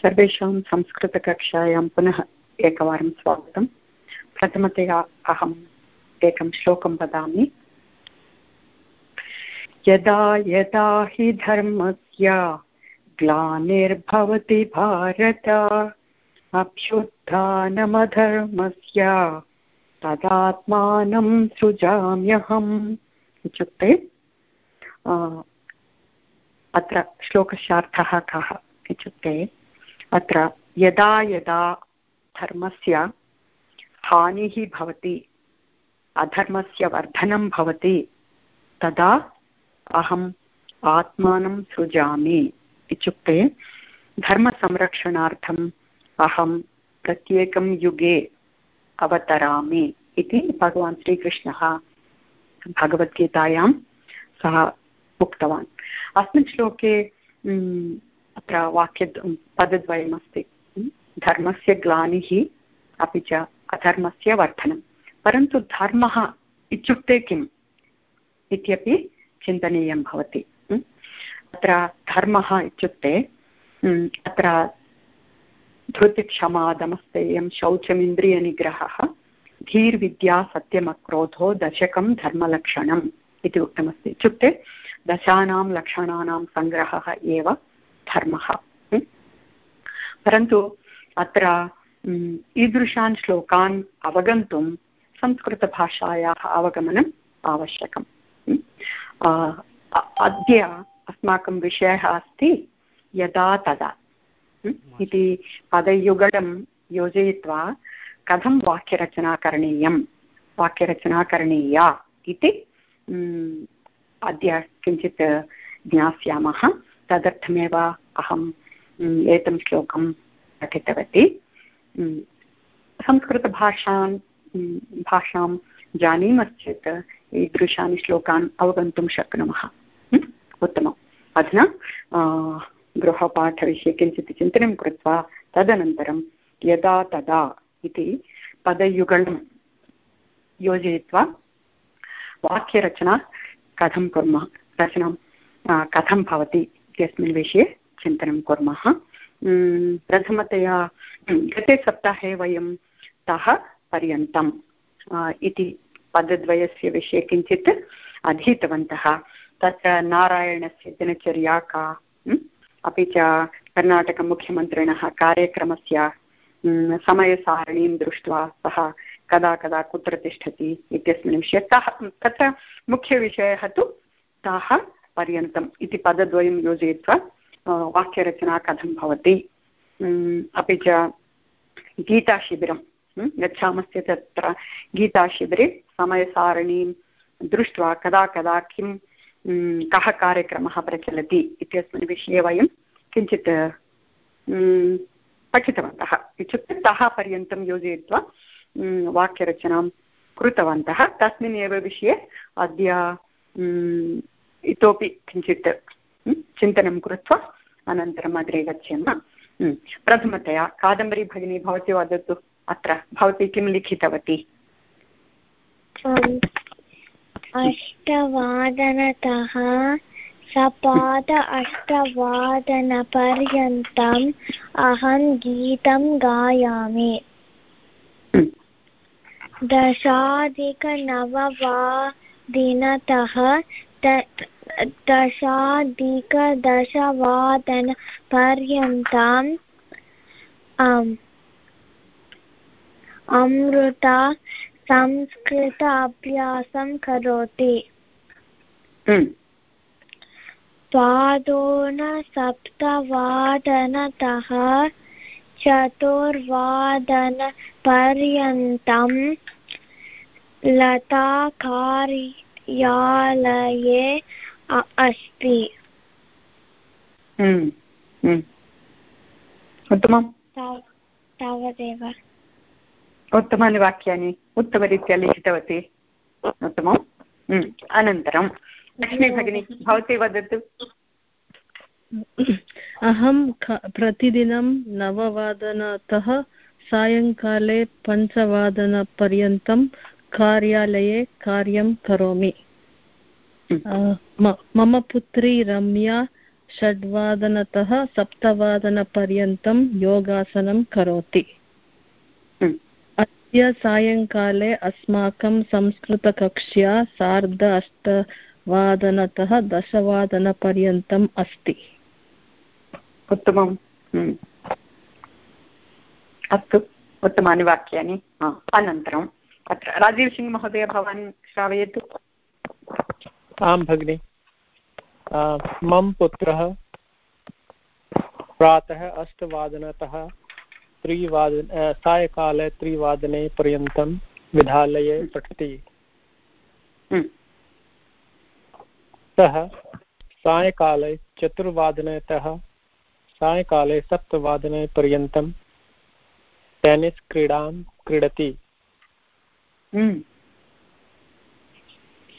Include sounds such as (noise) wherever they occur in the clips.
सर्वेषां संस्कृतकक्षायां पुनः एकवारं स्वागतं प्रथमतया अहम् एकं श्लोकं वदामि. यदा यदा हि धर्मस्य ग्लानिर्भवति भारत, अभ्युत्थानमधर्मस्य तदात्मानं सृजाम्यहम्। इत्युक्ते अत्र श्लोकस्यार्थः कः इत्युक्ते अत्र यदा यदा धर्मस्य हानिः भवति, अधर्मस्य वर्धनं भवति, तदा अहम् आत्मानं सृजामि इत्युक्ते धर्मसंरक्षणार्थम् अहं प्रत्येकं युगे अवतरामि इति भगवान् श्रीकृष्णः भगवद्गीतायां सः उक्तवान्। अस्मिन् श्लोके अत्र वाक्य पदद्वयमस्ति। धर्मस्य ग्लानिः अपि च अधर्मस्य वर्धनं परन्तु धर्मः इत्युक्ते किम् इत्यपि चिन्तनीयं भवति। अत्र धर्मः इत्युक्ते अत्र धृतिक्षमादमस्तेयं शौचमिन्द्रियनिग्रहः, धीर्विद्या सत्यमक्रोधो दशकं धर्मलक्षणम् इति उक्तमस्ति। इत्युक्ते दशानां लक्षणानां सङ्ग्रहः एव धर्मः परन्तु अत्र ईदृशान् श्लोकान् अवगन्तुं संस्कृतभाषायाः अवगमनम् आवश्यकम् अद्य अस्माकं विषयः अस्ति यदा तदा इति पदयुगलं योजयित्वा कथं वाक्यरचना करणीयं वाक्यरचना करणीया इति अद्य किञ्चित् ज्ञास्यामः। तदर्थमेव अहम् एतं श्लोकं पठितवती। संस्कृतभाषां भाषां जानीमश्चेत् ईदृशानि श्लोकान् अवगन्तुं शक्नुमः। उत्तमम्। अधुना गृहपाठविषये किञ्चित् चिन्तनं कृत्वा तदनन्तरं यदा तदा इति पदयुगलं योजयित्वा वाक्यरचना कथं कुर्मः? रचनां कथं भवति? इत्यस्मिन् विषये चिन्तनं कुर्मः। प्रथमतया गते सप्ताहे वयं तः पर्यन्तम् इति पदद्वयस्य विषये किञ्चित् अधीतवन्तः। तत्र नारायणस्य दिनचर्या का अपि च कर्णाटकमुख्यमन्त्रिणः कार्यक्रमस्य समयसारणीं दृष्ट्वा सः कदा कदा कुत्र तिष्ठति इत्यस्मिन् विषये तः, तत्र मुख्यविषयः तु ताः पर्यन्तम् इति पदद्वयं योजयित्वा वाक्यरचना कथं भवति? अपि च गीताशिबिरं गच्छामश्चेत् तत्र गीताशिबिरे समयसारणीं दृष्ट्वा कदा कदा किं कः कार्यक्रमः प्रचलति इत्यस्मिन् विषये वयं किञ्चित् पठितवन्तः। इत्युक्ते तः पर्यन्तं योजयित्वा वाक्यरचनां कृतवन्तः। तस्मिन् एव विषये अद्य इतोपि किञ्चित् चिन्तनं कृत्वा अनन्तरम् अग्रे गच्छेम। प्रथमतया कादम्बरी भगिनी भवती वदतु अत्र भवती किं लिखितवती? अष्टवादनतः सपाद अष्टवादनपर्यन्तम् अहं गीतं गायामि। दशाधिकनववादिनतः दशाधिकदशवादनपर्यन्तम् अमृता संस्कृत अभ्यासं करोति द्वादोनसप्तवादनतः चतुर्वादनपर्यन्तं लता कार्यालये अस्ति। उत्तमं तावदेव। उत्तमानि वाक्यानि उत्तमरीत्या लिखितवती। उत्तमम्। अनन्तरं। लक्ष्मी भगिनी भवती वदतु। अहं प्रतिदिनं नववादनतः सायङ्काले पञ्चवादनपर्यन्तं कार्यालये कार्यं करोमि। मम पुत्री रम्या षड्वादनतः सप्तवादनपर्यन्तं योगासनं करोति। हम्म। अद्य सायङ्काले अस्माकं संस्कृतकक्ष्या सार्ध अष्टवादनतः दशवादनपर्यन्तम् अस्ति। उत्तमम्। हम्म। अस्तु। उत्तमानि वाक्यानि। अनन्तरम्। अत्र राजीव् सिङ्ग् महोदय भवान् श्रावयतु। आं भगिनि। मम पुत्रः प्रातः अष्टवादनतः त्रिवादन सायङ्काले त्रिवादने पर्यन्तं विद्यालये पठति। हम्म, सः सायङ्काले चतुर्वादनतः सायङ्काले सप्तवादने पर्यन्तं टेनिस् क्रीडां क्रीडति।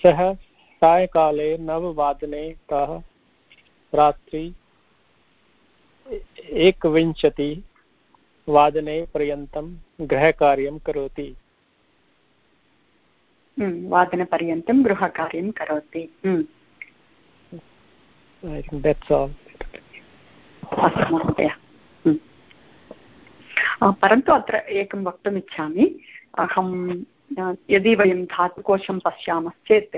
सः सायङ्काले नववादने तः रात्रि एकविंशतिवादने पर्यन्तं गृहकार्यं करोति। हम्म, वादनपर्यन्तं गृहकार्यं करोति। हम्म. अस्तु महोदय। हम्म। परन्तु अत्र एकं वक्तुम् इच्छामि अहं यदि वयं धातुकोशं पश्यामश्चेत्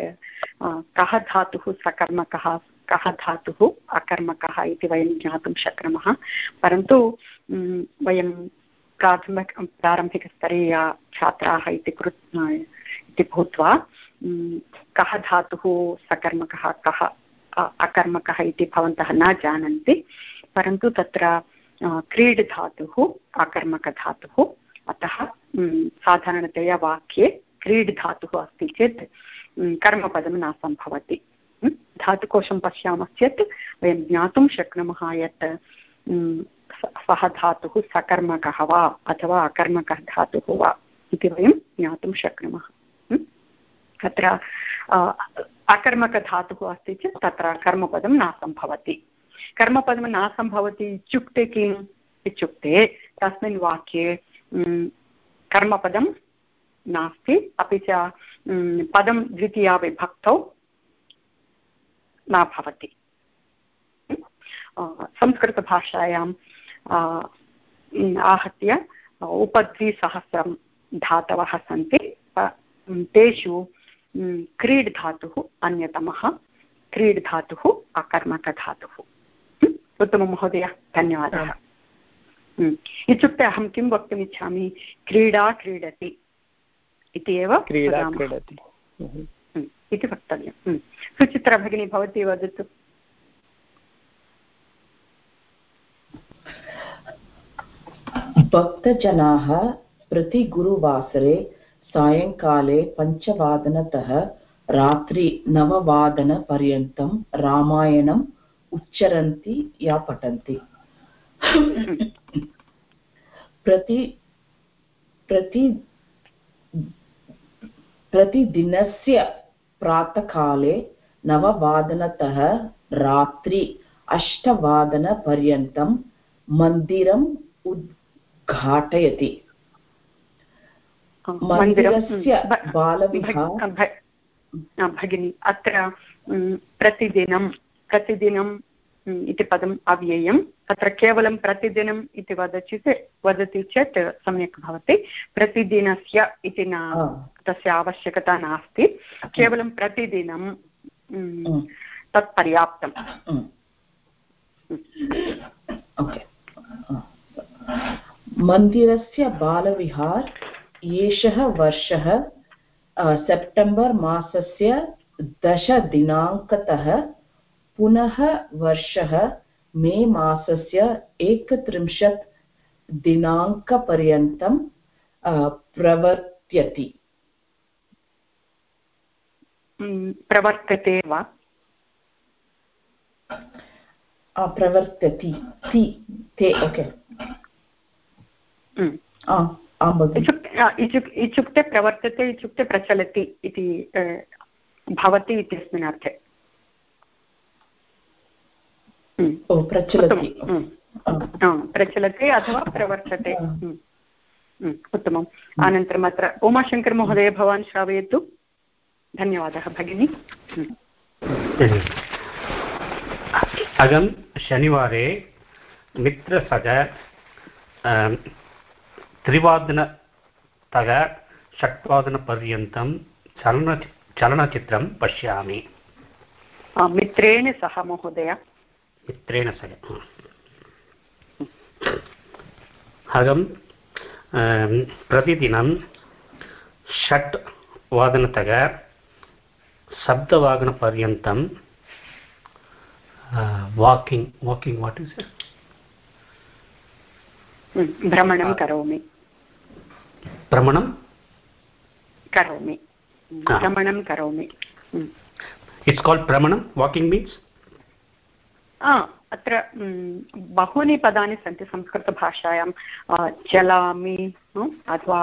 कः धातुः सकर्मकः, कः धातुः अकर्मकः इति वयं ज्ञातुं शक्नुमः। परन्तु वयं प्राथमिक, प्रारम्भिकस्तरे या छात्राः इति कृ इति भूत्वा कः धातुः सकर्मकः, कः अकर्मकः इति भवन्तः न जानन्ति, परन्तु तत्र क्रीड् धातुः, अकर्मकधातुः अतः साधारणतया वाक्ये क्रीड् धातुः अस्ति चेत् कर्मपदं न सम्भवति। धातुकोशं पश्यामश्चेत्, वयं ज्ञातुं शक्नुमः यत् स- धातुः सकर्मकः वा, अथवा अकर्मकः धातुः वा इति वयं ज्ञातुं शक्नुमः। तत्र अकर्मकधातुः अस्ति चेत्, तत्र कर्मपदं न सम्भवति। कर्मपदं न सम्भवति इत्युक्ते किम्? इत्युक्ते, तस्मिन् वाक्ये कर्मपदं नास्ति। अपि च पदं द्वितीया विभक्तौ न भवति। संस्कृतभाषायां आहत्य उपद्विसहस्रं धातवः सन्ति। तेषु क्रीड् धातुः अन्यतमः। क्रीड् धातुः अकर्मकधातुः। म्, उत्तमं महोदय धन्यवादः इत्युक्ते अहं किं वक्तुमिच्छामि क्रीडा क्रीडति इति एव क्रीडा। क्रीडति। Mhm. इति वक्तव्यं सुचित्रा भगिनी भवती वदतु। भक्तजनाः प्रतिगुरुवासरे सायङ्काले पञ्चवादनतः रात्रि नववादनपर्यन्तं रामायणम् उच्चरन्ति या पठन्ति। प्रति प्रति प्रतिदिनस्य प्रातःकाले नववादनतः रात्रि अष्टवादनपर्यन्तं मन्दिरम् उद्घाटयति। मन्दिरस्य बालविहार भगिनि अत्र प्रतिदिनं प्रतिदिनं इति पदम् अव्ययम्। अत्र केवलं प्रतिदिनम् इति वदति चेत् वदति चेत् सम्यक् भवति। प्रतिदिनस्य इति न तस्य आवश्यकता नास्ति। केवलं प्रतिदिनं तत् पर्याप्तम्। मन्दिरस्य बालविहार एषः वर्षः सेप्टेम्बर् मासस्य दशदिनाङ्कतः पुनः वर्षः मे मासस्य एकत्रिंशत् दिनाङ्कपर्यन्तं प्रवर्त्यति। प्रवर्तते वा? अ, ति ते ओके। इत्युक्ते प्रवर्तते इत्युक्ते प्रचलति इति भवति इत्यस्मिन् अर्थे। प्रचलति। उत्तमं। म्. आ, आ, प्रचलति अथवा प्रवर्तते. उत्तमम्। अनन्तरम् अत्र उमाशङ्करमहोदय भवान् श्रावयतु। धन्यवादः भगिनि। अहं शनिवारे मित्रसह त्रिवादनतः षट्वादनपर्यन्तं चलन चलनचित्रं पश्यामि। आ, मित्रेण सह महोदय। मित्रेण सह अहं अं, प्रतिदिनं षट् वादनतः सप्तवादनपर्यन्तं वाकिङ्ग् वाकिङ्ग् वाट् इस् भ्रमणं करोमि। भ्रमणं? करोमि। भ्रमणं करोमि। इट्स् काल्ड् भ्रमणं वाकिङ्ग् मीन्स् अत्र बहूनि पदानि सन्ति संस्कृतभाषायां। चलामि अथवा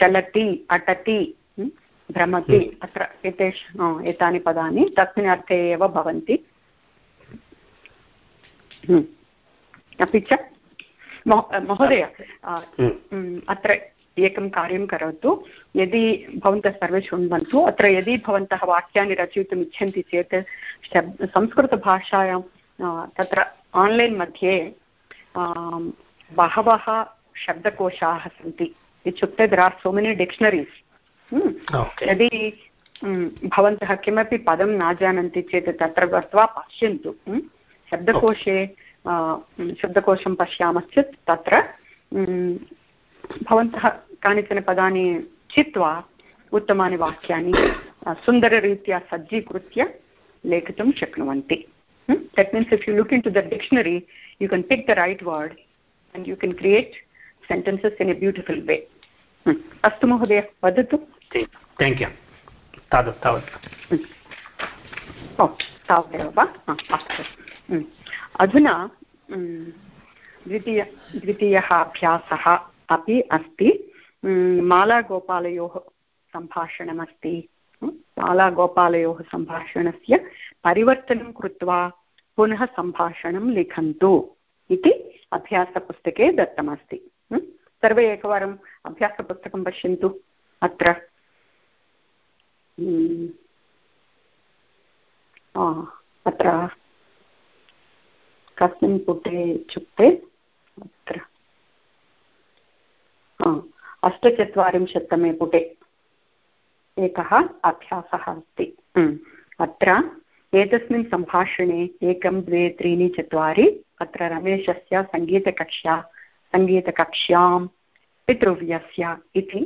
चलति अटति भ्रमति अत्र एतेष एतानि पदानि तस्मिन् अर्थे एव भवन्ति। अपि च महोदय आ, म्, अत्र एकं कार्यं करोतु। यदि भवन्तः सर्वे शृण्वन्तु अत्र यदि भवन्तः वाक्यानि रचयितुम् इच्छन्ति चेत् संस्कृतभाषायां तत्र आन्लैन् मध्ये आम्, बहवः शब्दकोशाः सन्ति इत्युक्ते there are so many dictionaries okay यदि म्, भवन्तः किमपि पदं न जानन्ति चेत् तत्र गत्वा पश्यन्तु म्, शब्दकोशे आ, म्, शब्दकोशं पश्यामश्चेत् तत्र म्, भवन्तः कानिचन पदानि चित्वा उत्तमानि वाक्यानि आ, सुन्दररीत्या सज्जीकृत्य लेखितुं शक्नुवन्ति। That means if you look into the dictionary you can pick the right word and you can create sentences in a beautiful way Hmm. अस्तु महोदय वदतु थेङ्क् यू तावत् तावत् Hmm. ओ तावदेव वा हा, अस्तु Hmm. अधुना hmm, द्वितीय द्वितीयः अभ्यासः अपि अस्ति Hmm, मालागोपालयोः सम्भाषणमस्ति मालागोपालयोः सम्भाषणस्य परिवर्तनं कृत्वा पुनः सम्भाषणं लिखन्तु इति अभ्यासपुस्तके दत्तमस्ति. सर्वे एकवारम् अभ्यासपुस्तकं पश्यन्तु अत्र. अत्र कस्मिन् पुटे इत्युक्ते अत्र अष्टचत्वारिंशत्तमे पुटे एकः अभ्यासः अस्ति हम्म। अत्र एतस्मिन् सम्भाषणे एकं द्वे त्रीणि चत्वारि अत्र रमेशस्य सङ्गीतकक्ष्या सङ्गीतकक्ष्यां पितृव्यस्य इति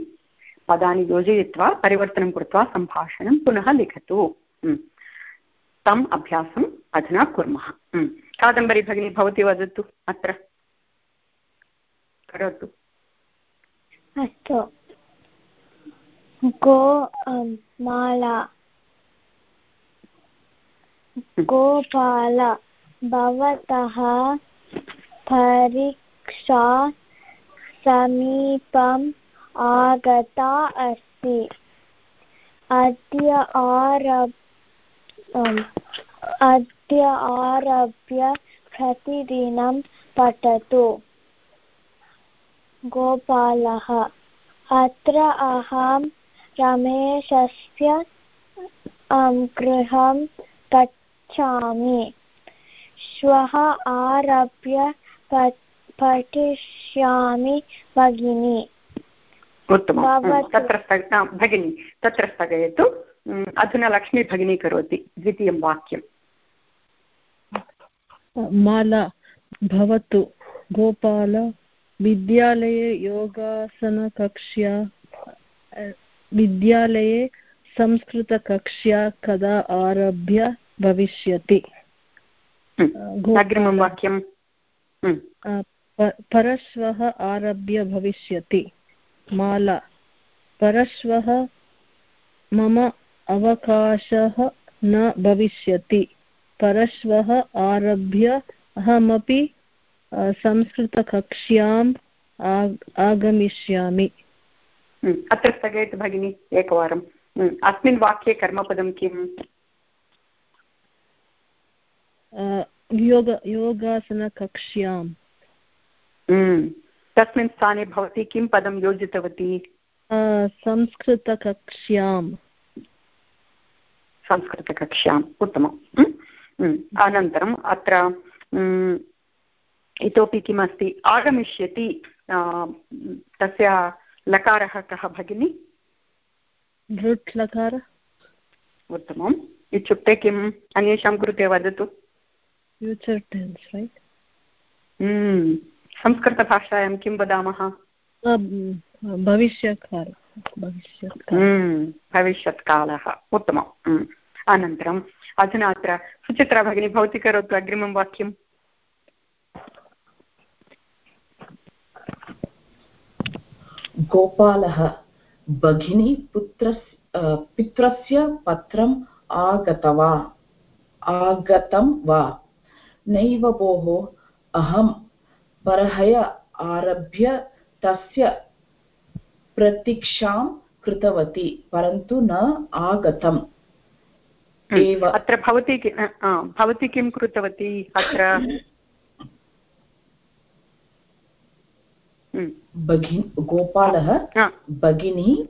पदानि योजयित्वा परिवर्तनं कृत्वा सम्भाषणं पुनः लिखतु हम्म। तम् अभ्यासम् अधुना कुर्मः हम्म। कादम्बरी भगिनी भवती वदतु अत्र करोतु अस्तु गो अं, माला। गोपाल भवतः परीक्षा समीपम् आगता अस्ति। अद्य आरभ अम्, अद्य आरभ्य प्रतिदिनं पठतु। गोपालः अत्र अहं रमेशस्य अं, गृहं गच्छामि श्वः आरभ्य पठिष्यामि भगिनी। उत्तमं। तत्र भगिनी तत्र स्थगयतु। अधुना लक्ष्मी भगिनी करोति द्वितीयं वाक्यं माला भवतु। गोपाल विद्यालये योगासनकक्ष्या विद्यालये संस्कृतकक्ष्या कदा आरभ्य भविष्यति। अग्रिमं वाक्यं परश्वः आरभ्य भविष्यति माला परश्वः मम अवकाशः न भविष्यति परश्वः आरभ्य अहमपि संस्कृतकक्ष्याम् आग- आगमिष्यामि। अत्र स्थगयतु भगिनी एकवारं हम्म। अस्मिन् वाक्ये कर्मपदं किम् योग योगासनकक्ष्याम् हम्म। तस्मिन् स्थाने भवती किं पदं योजितवती अ, संस्कृतकक्ष्याम् संस्कृतकक्ष्याम् उत्तमं हम्म? हम्म, अनन्तरम् अत्र हम्म, इतोपि किमस्ति आगमिष्यति तस्य लकारः कः भगिनि? लृट् लकार। उत्तमम्। इत्युक्ते किम्? अन्येषां कृते वदतु। फ्यूचर् टेन्स् रैट् संस्कृतभाषायां किं वदामः? भविष्यत्काल। भविष्यत्काल। हम्म, भविष्यत्कालः। उत्तमम्। हम्म, अनन्तरम् अधुना अत्र सुचित्रा भगिनी भवती करोतु अग्रिमं वाक्यम्। गोपालः भगिनी पुत्र पित्रस्य पत्रम् आगतवा। आगतं वा? नैव भोः अहं परहय आरभ्य तस्य प्रतीक्षां कृतवती परन्तु न आगतम्। एव अत्र भवती भवती किं कृतवती? अत्र भगिनी गोपालः भगिनी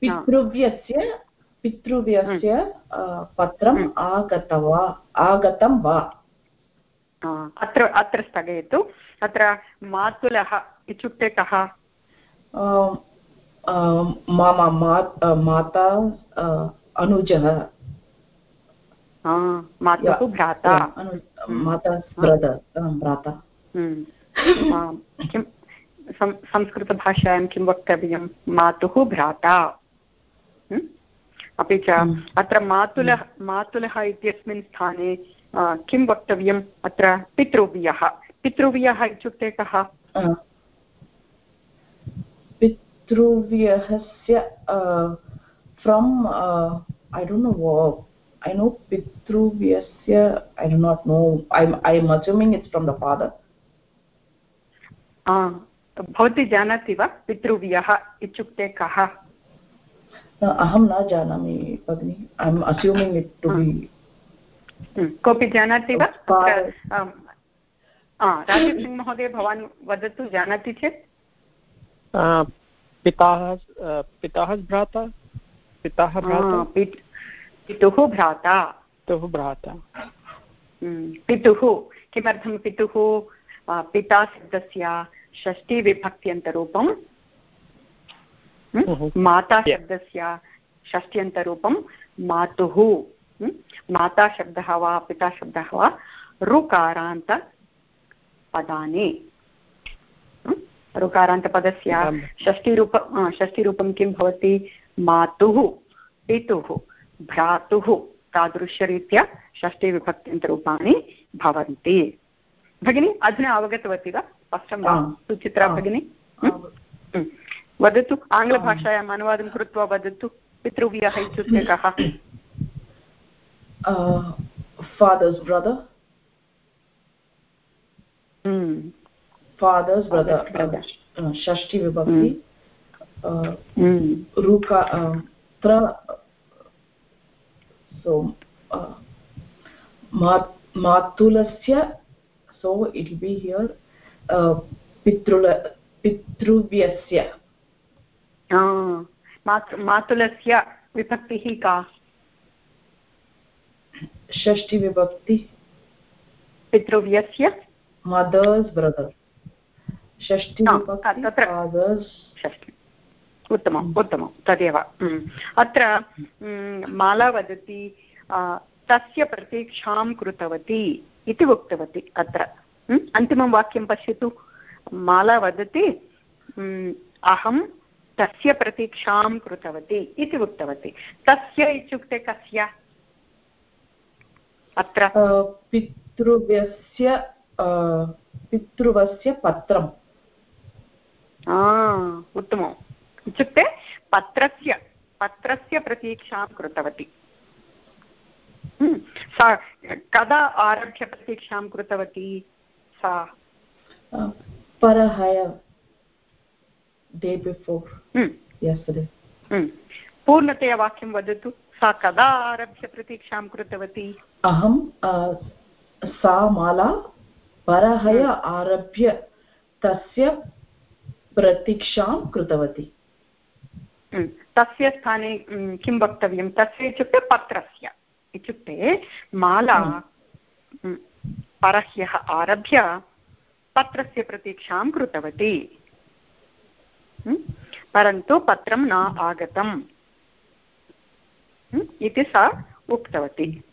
पितृव्यस्य पितृव्यस्य पत्रम् आगतवा आगतं वा? अत्र अत्र स्थगयतु. अत्र मातुलः इत्युक्ते कः? मम माता अनुजः। मातुः भ्राता। माता भ्राता। किं संस्कृतभाषायां किं वक्तव्यं? मातुः भ्राता। अपि च अत्र मातुलः मातुलः इत्यस्मिन् स्थाने किं वक्तव्यम्? अत्र पितृव्यः। पितृव्यः इत्युक्ते कः? पितृव्यस्य from I don't know I know Pitruvyasya, I do not know, I'm, I'm assuming it's from the father. भवती जानाति वा पितृव्यः इत्युक्ते कः? अहं न जानामि भगिनि. I am assuming it to be कोऽपि जानाति वा? राजीव् सिंह महोदय भवान् वदतु जानाति चेत्? पिताः पिताः भ्राता? पिताः भ्राता? पितुः भ्राता। पितुः भ्राता। पितुः किमर्थं पितुः? पिता शब्दस्य षष्टिविभक्त्यन्तरूपं माता शब्दस्य षष्ट्यन्तरूपं मातुः। माता शब्दः वा पिता शब्दः वा ऋकारान्तपदानि। ऋकारान्तपदस्य षष्टिरूप षष्टिरूपं किं भवति? मातुः पितुः भ्रातुः तादृशरीत्या षष्टिविभक्त्यन्तरूपाणि भवन्ति। भगिनी अधुना अवगतवती वा? स्पष्टं वा? सुचित्रा भगिनी? वदतु आङ्ग्लभाषायाम् अनुवादं कृत्वा वदतु। पितृव्यः इत्युक्ते कः? फादर्स् ब्रदर् फादर्स् ब्रदर् षष्टि विभक्ति रुका uh, matulasya so it will be here uh, पितृव्यस्य मातुलस्य विभक्तिः का षष्टिविभक्ति पितृव्यस्य मदर्स् ब्रदर् षष्टि उत्तमम् उत्तमं तदेव। अत्र माला वदति तस्य प्रतीक्षां कृतवती इति उक्तवती अत्र। अन्तिमं वाक्यं पश्यतु। माला वदति अहं तस्य प्रतीक्षां कृतवती इति उक्तवती। तस्य इत्युक्ते कस्य? अत्र। पितृव्यस्य पितृवस्य पत्रम्। उत्तमम्। इत्युक्ते पत्रस्य पत्रस्य प्रतीक्षां कृतवती। सा कदा आरभ्य प्रतीक्षां कृतवती सा? परहय डे बिफोर् पूर्णतया वाक्यं वदतु। सा कदा आरभ्य प्रतीक्षां कृतवती? अहं सा माला परहय आरभ्य तस्य प्रतीक्षां कृतवती। तस्य स्थाने किं वक्तव्यं? तस्य इत्युक्ते पत्रस्य। इत्युक्ते माला परह्यः आरभ्य पत्रस्य प्रतीक्षां कृतवती। परन्तु पत्रं न आगतम् इति सा उक्तवती।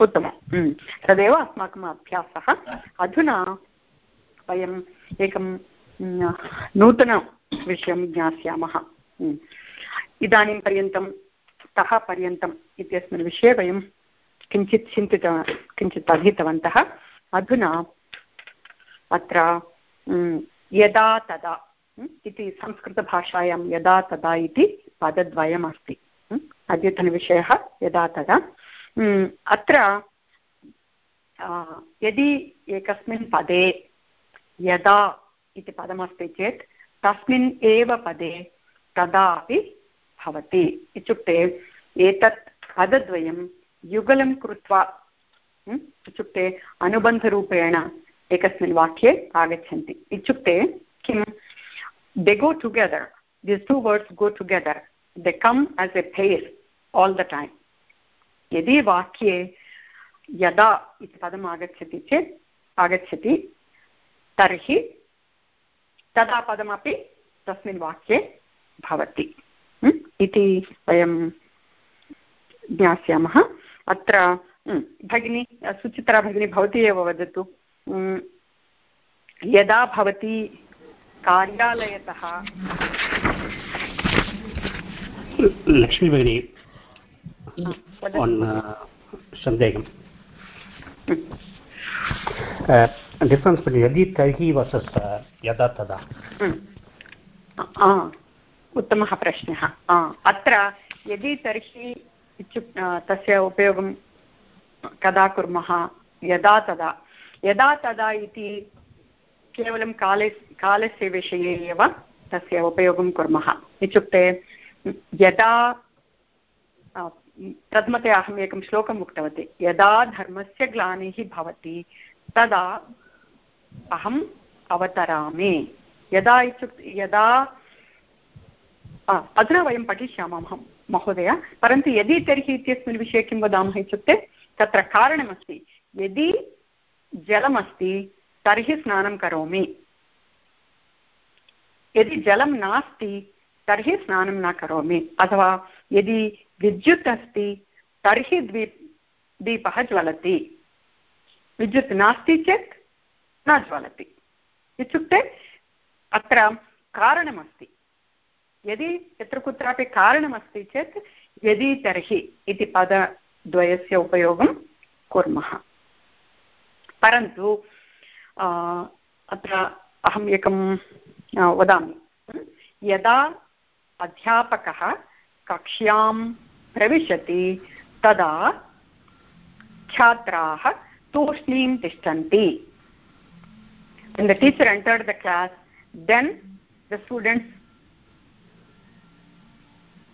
उत्तमं तदेव अस्माकम् अभ्यासः। अधुना वयम् एकं नूतनविषयं ज्ञास्यामः. इदानीं पर्यन्तं, तः पर्यन्तम् इत्यस्मिन् विषये वयं किञ्चित् चिन्तित, किञ्चित् अधीतवन्तः. अधुना अत्र यदा तदा इति संस्कृतभाषायां यदा तदा इति पदद्वयमस्ति. अद्यतनविषयः यदा तदा. अत्र यदि एकस्मिन् पदे यदा इति पदमस्ति चेत्, तस्मिन् एव पदे तदा अपि भवति इत्युक्ते एतत् पदद्वयं युगलं कृत्वा इत्युक्ते अनुबन्धरूपेण एकस्मिन् वाक्ये आगच्छन्ति। इत्युक्ते किं? They go together this two words go together they come as a pair all the time यदि वाक्ये यदा इति पदम् आगच्छति चेत्, आगच्छति, तर्हि तदा पदमपि तस्मिन् वाक्ये भवति इति वयं ज्ञास्यामः। अत्र भगिनी सुचित्रा भगिनी भवती एव वदतु यदा भवती कार्यालयतः लक्ष्मी भगिनी सन्देहं डिफ्रेन्स् यदि तर्हि वसस् यदा तदा उत्तमः प्रश्नः. अत्र यदि तर्हि इत्युक् तस्य उपयोगं कदा कुर्मः? यदा तदा यदा तदा इति केवलं काले, कालस्य विषये एव तस्य उपयोगं कुर्मः. इत्युक्ते, यदा प्रथमतया अहम् एकं श्लोकम् उक्तवती. यदा धर्मस्य ग्लानिः भवति, तदा अहम् अवतरामि। यदा इत्युक्ते यदा अधुना वयं पठिष्यामः महोदय। परन्तु यदि तर्हि इत्यस्मिन् विषये किं वदामः इत्युक्ते, तत्र कारणमस्ति। यदि जलमस्ति, तर्हि स्नानं करोमि। यदि जलं नास्ति, तर्हि स्नानं न करोमि। अथवा यदि विद्युत् अस्ति, तर्हि द्वीप् दीपः ज्वलति। विद्युत् नास्ति चेत् न ज्वलति। इत्युक्ते अत्र कारणमस्ति। यदि यत्र कुत्रापि कारणमस्ति चेत् यदि तर्हि इति पदद्वयस्य उपयोगं कुर्मः। परन्तु अत्र अहम् एकं वदामि। यदा अध्यापकः कक्ष्यां प्रविशति, तदा छात्राः तूष्णीं तिष्ठन्ति। when the teacher entered the class then the students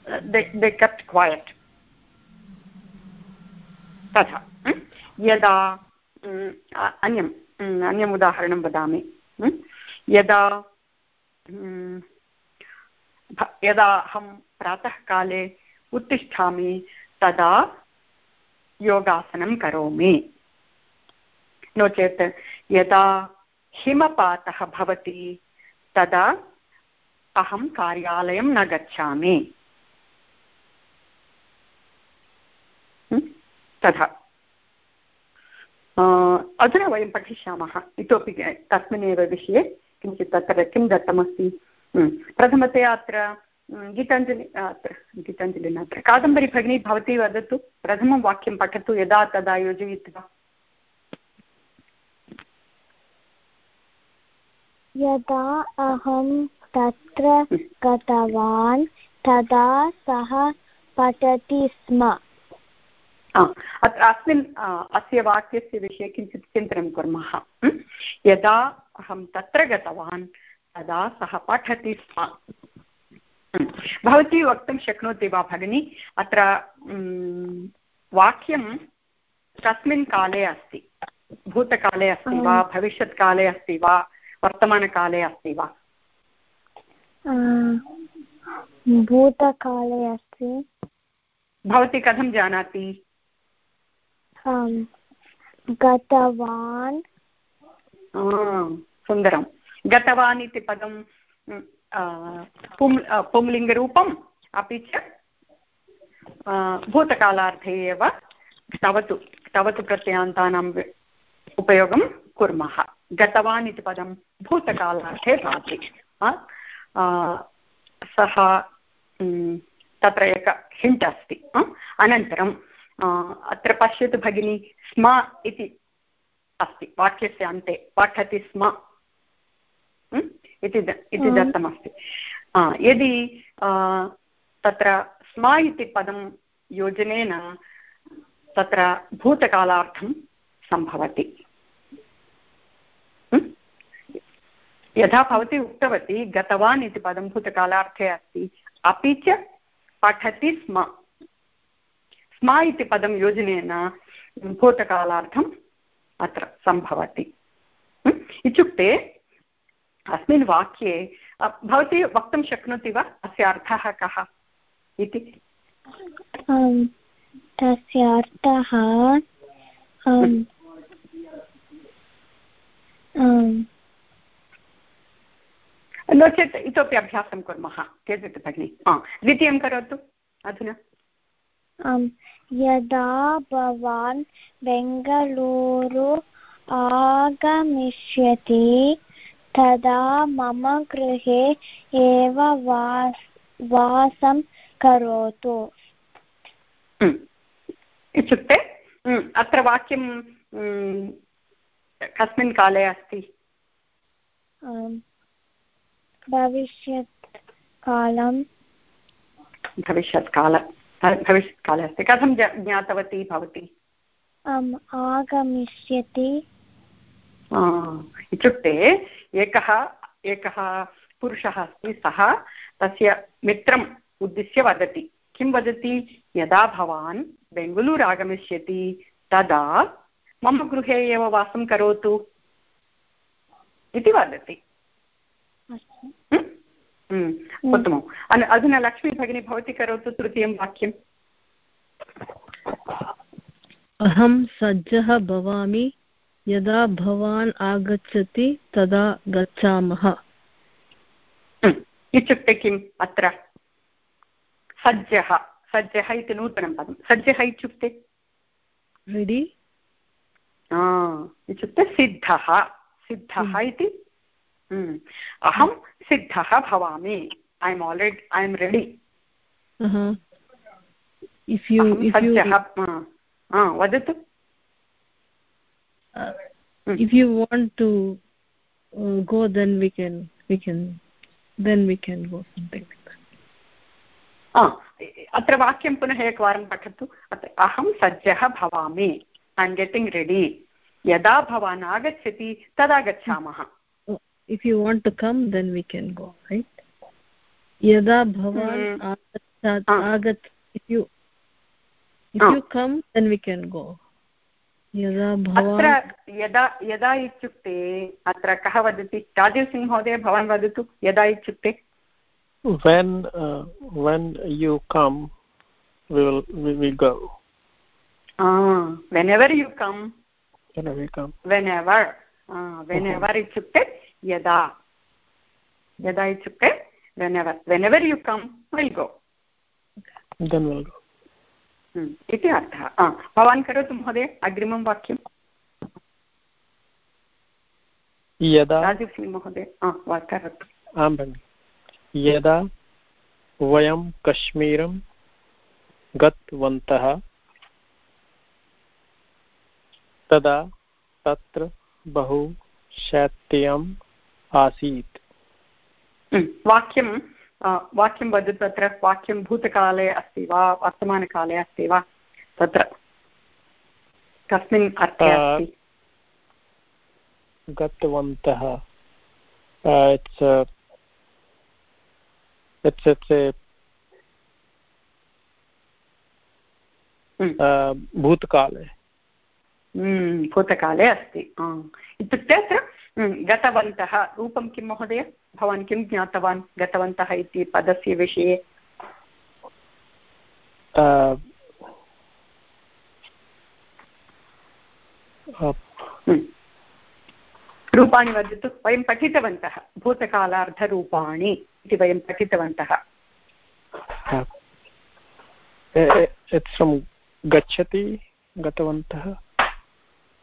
uh, they, they kept quiet तथा यदा अन्यम् अन्यम् उदाहरणं वदामि यदा यदा अहं प्रातःकाले उत्तिष्ठामि तदा योगासनं करोमि नो चेत् यदा हिमपातः भवति। तदा अहं कार्यालयं न गच्छामि। तथा। अधुना वयं पठिष्यामः। इतोपि तस्मिन्नेव विषये किञ्चित् तत्र किं दत्तमस्ति? प्रथमतया अत्र गीताञ्जलि अत्र गीताञ्जलि नात्र कादम्बरी भगिनी भवती वदतु, प्रथमं वाक्यं पठतु, यदा तदा योजयित्वा। यदा अहं तत्र गतवान् तदा सः पठति स्म। अत्र अस्मिन् अस्य वाक्यस्य विषये किञ्चित् चिन्तनं कुर्मः। यदा अहं तत्र गतवान् तदा सः पठति स्म। भवती वक्तुं शक्नोति वा भगिनी? अत्र वाक्यं कस्मिन् काले अस्ति। भूतकाले अस्ति वा भविष्यत्काले अस्ति वा? वर्तमानकाले अस्ति वा? भूतकाले अस्ति। भवती कथं जानाति? गतवान्। सुन्दरं। गतवान् इति पदं पुं पुंलिङ्गरूपम् अपि च भूतकालार्थे एव तवतु तवतु प्रत्ययान्तानाम् उपयोगं कुर्मः। गतवान् इति पदं भूतकालार्थे भवति सः तत्र एक हिण्ट् अस्ति। अनन्तरं अत्र पश्यतु भगिनी स्म इति अस्ति। वाक्यस्य अन्ते पठति स्म। इति इति दत्तमस्ति। यदि तत्र स्म इति पदं योजनेन तत्र भूतकालार्थं सम्भवति। यथा भवती उक्तवती, गतवान् इति पदं भूतकालार्थे अस्ति। अपि च पठति स्म। स्म इति पदं योजनेन भूतकालार्थम् अत्र सम्भवति। इत्युक्ते अस्मिन् वाक्ये भवती वक्तुं शक्नोति वा? अस्य अर्थः कः इति? तस्य अर्थः नो चेत् इतोपि अभ्यासं कुर्मः त्यजतु भगिनि द्वितीयं करोतु अधुना यदा भवान् बेङ्गलूरु आगमिष्यति तदा मम गृहे एव वास् वासं करोतु इत्युक्ते अत्र वाक्यं कस्मिन् काले अस्ति? भविष्यत् कालं। भविष्यत्काल भविष्यत्काले अस्ति। कथं ज्ञातवती भवती? आगमिष्यति। इत्युक्ते एकः एकः पुरुषः अस्ति सः तस्य मित्रम् उद्दिश्य वदति। किं वदति? यदा भवान् बेङ्गलूरु आगमिष्यति तदा मम गृहे एव वासं करोतु इति वदति। उत्तमम्। अधुना लक्ष्मी भगिनी भवती करोतु तृतीयं वाक्यम्। अहं सज्जः भवामि यदा भवान् आगच्छति तदा गच्छामः। इत्युक्ते किम् अत्र? सज्जः। सज्जः इति नूतनं पदं। सज्जः इत्युक्ते? रेडि इत्युक्ते सिद्धः सिद्धः इति अहं सिद्धः भवामि I am already I am ready वदतु। If you want to uh, go then we can we can then we can go something अत्र वाक्यं पुनः एकवारं पठतु। अहं सज्जः भवामि। ऐम् गेटिङ्ग् रेडि यदा भवान् आगच्छति तदा गच्छामः. If you want to come then we can go right यदा भवान् mm-hmm. ah. ah. यदा इत्युक्ते अत्र कः वदति? राजीव् सिङ्ग् महोदय भवान् वदतु यदा इत्युक्ते? When when you come ah whenever you come. Whenever you come. Whenever. Uh, whenever इत्युक्ते यदा यदा इत्युक्ते वेनेवर् वेनेवर् यु कम् विल् गो इति अर्थः। भवान् करोतु महोदय अग्रिमं वाक्यं यदा महोदय करोतु आं भगिनि। यदा वयं कश्मीरं गतवन्तः तदा तत्र बहु शैत्यं आसीत्। वाक्यं वाक्यं वदतु तत्र वाक्यं भूतकाले अस्ति वा वर्तमानकाले अस्ति वा? तत्र कस्मिन् अर्थे गतवन्तः it's it's it's a भूतकाले। भूतकाले अस्ति। इत्युक्ते अत्र गतवन्तः। रूपं किं महोदय? भवान् किं ज्ञातवान्? गतवन्तः इति पदस्य विषये? रूपाणि वदतु। वयं पठितवन्तः। भूतकालार्धरूपाणि इति वयं पठितवन्तः। गच्छति गतवन्तः?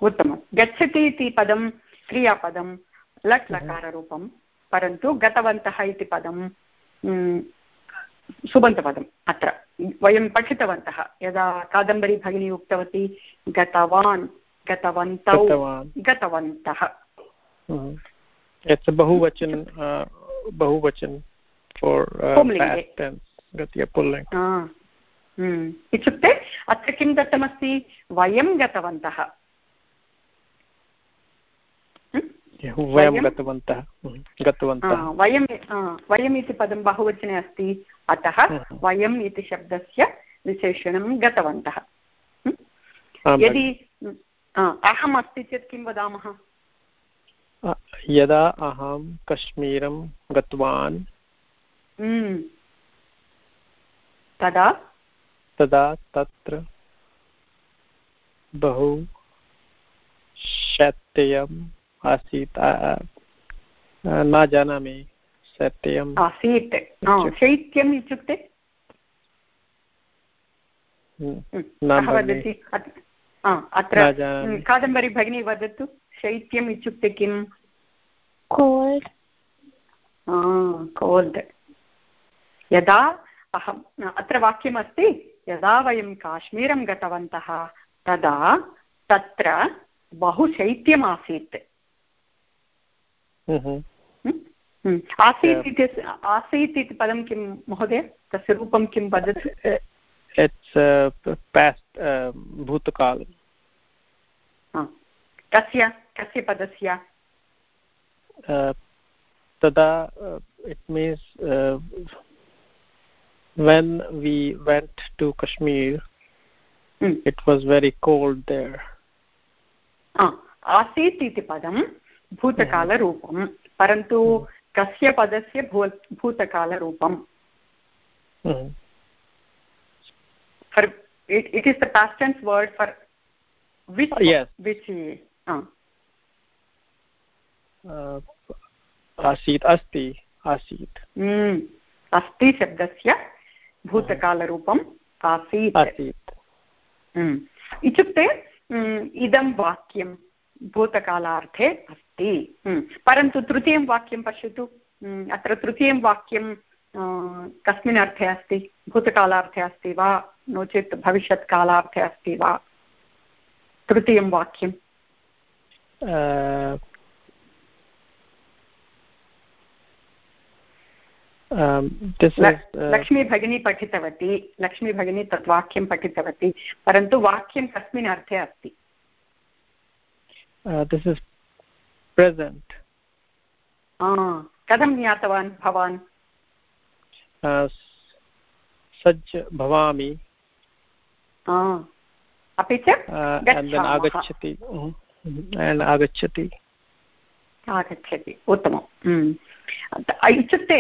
उत्तमं। गच्छति इति पदं क्रियापदं लट् लकाररूपं परन्तु गतवन्तः इति पदं सुबन्तपदम् अत्र। वयं पठितवन्तः यदा कादम्बरी भगिनी उक्तवती गतवान् गतवन्तौ गतवन्तः। it's a bahuvachan uh, for uh, past tense. gatiya pulling. इत्युक्ते अत्र किं दत्तमस्ति? वयं गतवन्तः। वयं गतवन्तः गतवन्तः वयं वयम् इति पदं बहुवचने अस्ति अतः वयम् इति शब्दस्य विशेषणं गतवन्तः यदि अहम् अस्ति चेत् किं वदामः यदा अहं कश्मीरं गतवान् तदा तदा तत्र बहु शैत्यम् आसीत् न जानामि शैत्यम् आसीत्। शैत्यम् इत्युक्ते? वदति? अत्र कादम्बरी भगिनी वदतु। शैत्यम् इत्युक्ते किम्? कोल्ड् कोल्ड् यदा अहम् अत्र वाक्यमस्ति यदा वयं काश्मीरं गतवन्तः तदा तत्र बहु शैत्यम् आसीत् आसीत् इति आसीत् इति पदं किं महोदय? तस्य रूपं किं वदतु भूतकाल। कस्य कस्य पदस्य? तदा it means when we went to Kashmir, mm. it was very cold there. पदं भूतकालरूपं परन्तु कस्य पदस्य भू भूतकालरूपं for it, it is the past tense word for which yes. which uh. uh, आसीत् अस्ति आसीत्। अस्ति शब्दस्य भूतकालरूपम् आसीत्। इत्युक्ते इदं वाक्यं भूतकालार्थे अस्ति। परन्तु तृतीयं वाक्यं पश्यतु। अत्र तृतीयं वाक्यं कस्मिन् अर्थे अस्ति? भूतकालार्थे अस्ति वा? नो चेत् भविष्यत्कालार्थे अस्ति वा? तृतीयं वाक्यं लक्ष्मी भगिनी पठितवती लक्ष्मी भगिनी तत् वाक्यं पठितवती। परन्तु वाक्यं कस्मिन् अर्थे अस्ति? दिस् इस् प्रेसेण्ट् कथं ज्ञातवान् भवान्? सज्ज भवामि। अपि च आगच्छति। आगच्छति। आगच्छति उत्तमम्। इत्युक्ते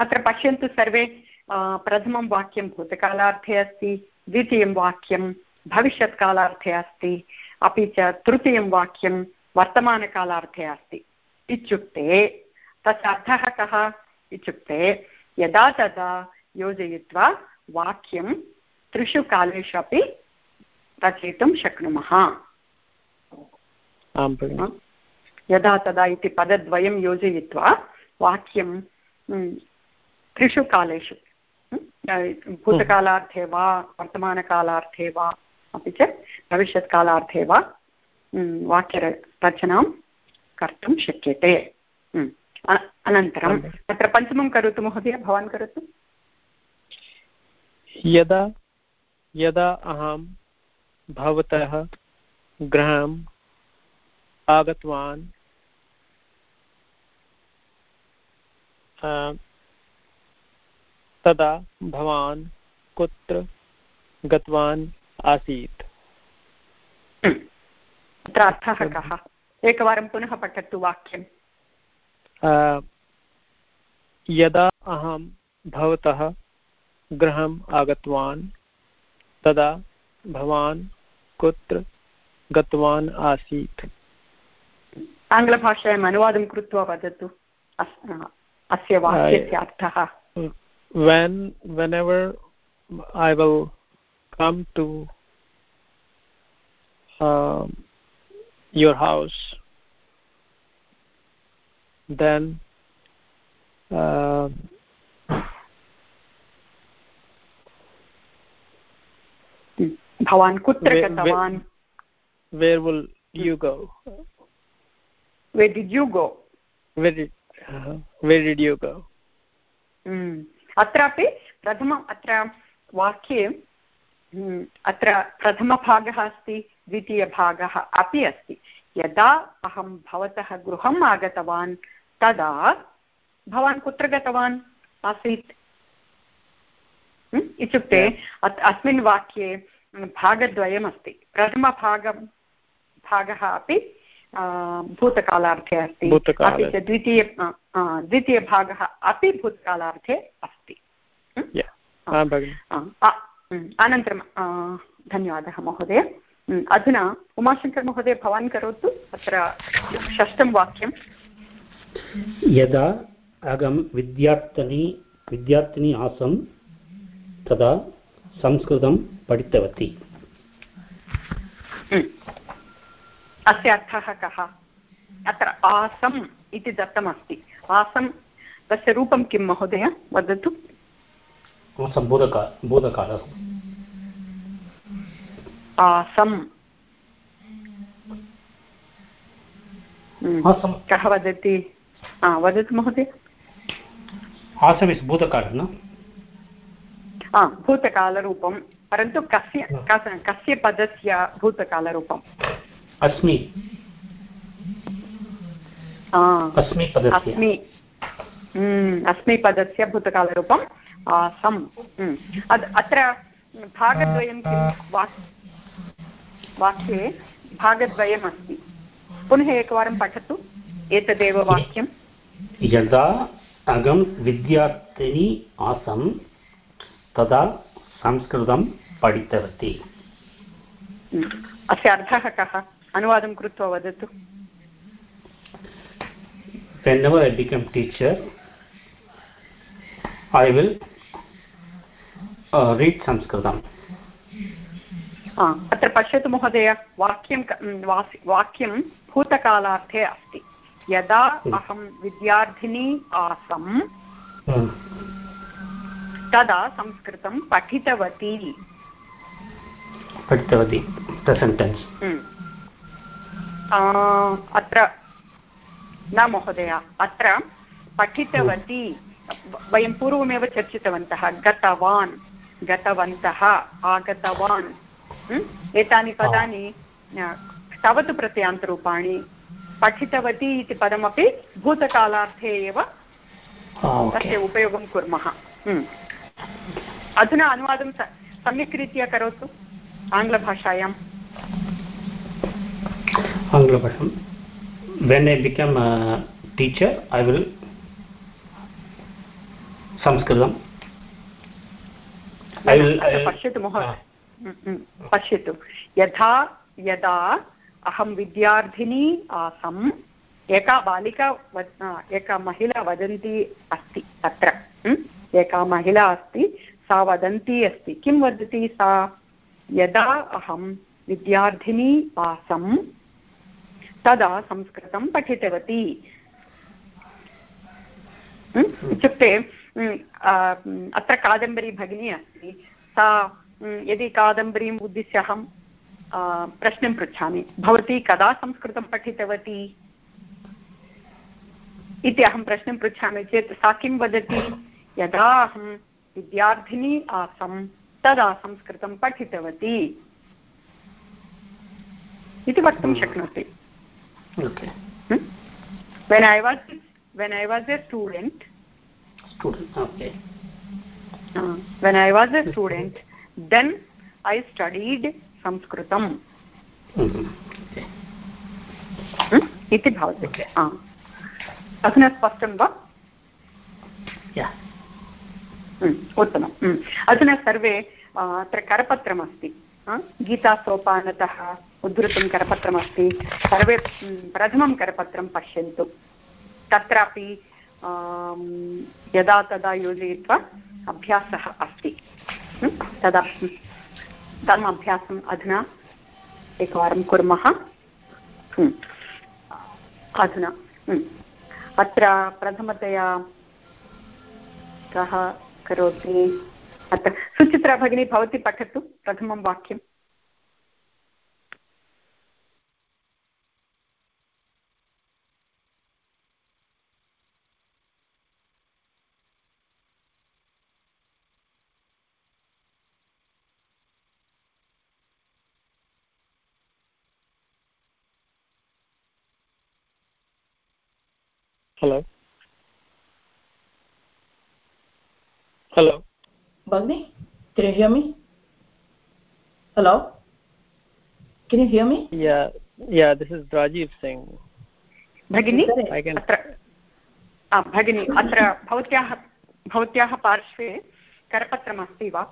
अत्र पश्यन्तु सर्वे प्रथमं वाक्यं भूतकालार्थे अस्ति द्वितीयं वाक्यं भविष्यत्कालार्थे अस्ति। अपि च तृतीयं वाक्यं वर्तमानकालार्थे अस्ति। इत्युक्ते तस्य अर्थः कः? इत्युक्ते यदा तदा योजयित्वा वाक्यं त्रिषु कालेषु अपि रचयितुं शक्नुमः। यदा तदा इति पदद्वयं योजयित्वा वाक्यं त्रिषु कालेषु। भूतकालार्थे वा वर्तमानकालार्थे वा अपि च भविष्यत्कालार्थे वा वाक्यरचनां कर्तुं शक्यते। अनन्तरं तत्र पञ्चमं करोतु महोदय भवान् करोतु। यदा यदा अहं भवतः गृहम् आगतवान् तदा भवान् कुत्र गतवान् आसीत्। अत्र अर्थः कः? एकवारं पुनः पठतु वाक्यं यदा अहं भवतः गृहम् आगतवान् तदा भवान् कुत्र गतवान् आसीत्? आङ्ग्लभाषायाम् अनुवादं कृत्वा वदतु। अस्य वाक्यस्य अर्थः when whenever i will come to uh, your house then uh, भवान् कुत्र गतवान् where will you go where did you go where did uh, where did you go अत्रापि प्रथमम् अत्र वाक्ये अत्र प्रथमभागः अस्ति द्वितीयभागः अपि अस्ति। यदा अहं भवतः गृहम् आगतवान् तदा भवान् कुत्र गतवान् आसीत्? इत्युक्ते अस्मिन् वाक्ये भागद्वयमस्ति। प्रथमभागं भागः अपि भूतकालार्थे अस्ति। अपि च द्वितीय द्वितीयभागः अपि भूतकालार्थे अस्ति। अनन्तरं धन्यवादः महोदय. अधुना उमाशङ्करमहोदय भवान् करोतु अत्र षष्ठं वाक्यं यदा अहं विद्यार्थिनी विद्यार्थिनी आसं तदा संस्कृतं पठितवती. अस्य अर्थः कः? अत्र आसम् इति दत्तमस्ति. आसं तस्य रूपं किं महोदय? वदतु. बोधकालः। आसम्। कः वदति? वदतु महोदय। आसम् इस् भूतकाल न? भूतकालरूपं परन्तु कस्य कस्य पदस्य भूतकालरूपम्? अस्मि। अस्मि अस्मि। अस्मि पदस्य भूतकालरूपम्। आसम्। अत्र भागद्वयं किं? वाक् वाक्ये भागद्वयमस्ति पुनः एकवारं पठतु एतदेव वाक्यं यदा अहं विद्यार्थिनी आसम् तदा संस्कृतं पठितवती। अस्य अर्थः कः? अनुवादं कृत्वा वदतु। Whenever i become teacher i will read sanskritam अत्र पश्यतु महोदय वाक्यं वाक्यं भूतकालार्थे अस्ति। यदा अहं विद्यार्थिनी आसम् तदा संस्कृतं पठितवती। पठितवती अत्र न महोदय अत्र पठितवती वयं पूर्वमेव चर्चितवन्तः गतवान्। गतवन्तः आगतवान्। एतानि पदानि तवतु प्रत्ययान्तरूपाणि पठितवती इति पदमपि भूतकालार्थे एव तस्य उपयोगं कुर्मः। अधुना अनुवादं सम्यक् रीत्या करोतु आङ्ग्लभाषायाम् आङ्ग्लभाषां when I become a teacher, I will संस्कृतं पश्यतु महोदय। पश्यतु। यथा यदा अहं विद्यार्थिनी आसम् एका बालिका एका महिला वदन्ती अस्ति तत्र। एका महिला अस्ति सा वदन्ती अस्ति। किं वदति सा? यदा अहं विद्यार्थिनी आसम् तदा संस्कृतं पठितवती। इत्युक्ते अत्र कादम्बरी भगिनी अस्ति। सा यदि कादम्बरीम् उद्दिश्य अहं प्रश्नं पृच्छामि। भवती कदा संस्कृतं पठितवती? इति अहं प्रश्नं पृच्छामि चेत् सा किं वदति? यदा अहं विद्यार्थिनी आसं तदा संस्कृतं पठितवती। इति वक्तुं शक्नोति। Okay. Hmm? when i was when i was a student. Okay. Uh, when i was a student. then i studied sanskritam. Mm -hmm. इति भवति अधुना स्पष्टं वा उत्तमम् अधुना सर्वे अत्र करपत्रमस्ति गीतासोपानतः उद्धृतं करपत्रमस्ति सर्वे प्रथमं करपत्रं पश्यन्तु तत्रापि यदा तदा योजयित्वा अभ्यासः अस्ति। तदा तम् अभ्यासम् अधुना एकवारं कुर्मः। अधुना। अत्र प्रथमतया कः करोति? अत्र सुचित्रा भगिनी, भवती पठतु प्रथमं वाक्यम्। Hello hello Bagni, can you hear me? Hello? Can you hear me? Yeah, yeah, this is Rajiv Singh. भगिनि I can... अत्र भगिनि अत्र भवत्याः भवत्याः पार्श्वे करपत्रमस्ति वा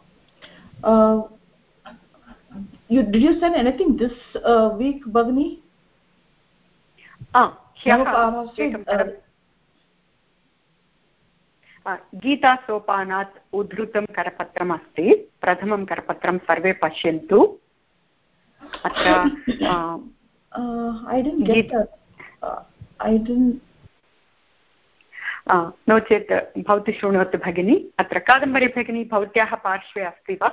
you did you send anything this uh, week bagni ah ह्यः गीतासोपानात् उद्धृतं करपत्रम् अस्ति प्रथमं करपत्रं सर्वे पश्यन्तु। अत्र नो चेत् भवती शृणोतु भगिनी। अत्र कादम्बरी भगिनी भवत्याः पार्श्वे अस्ति वा?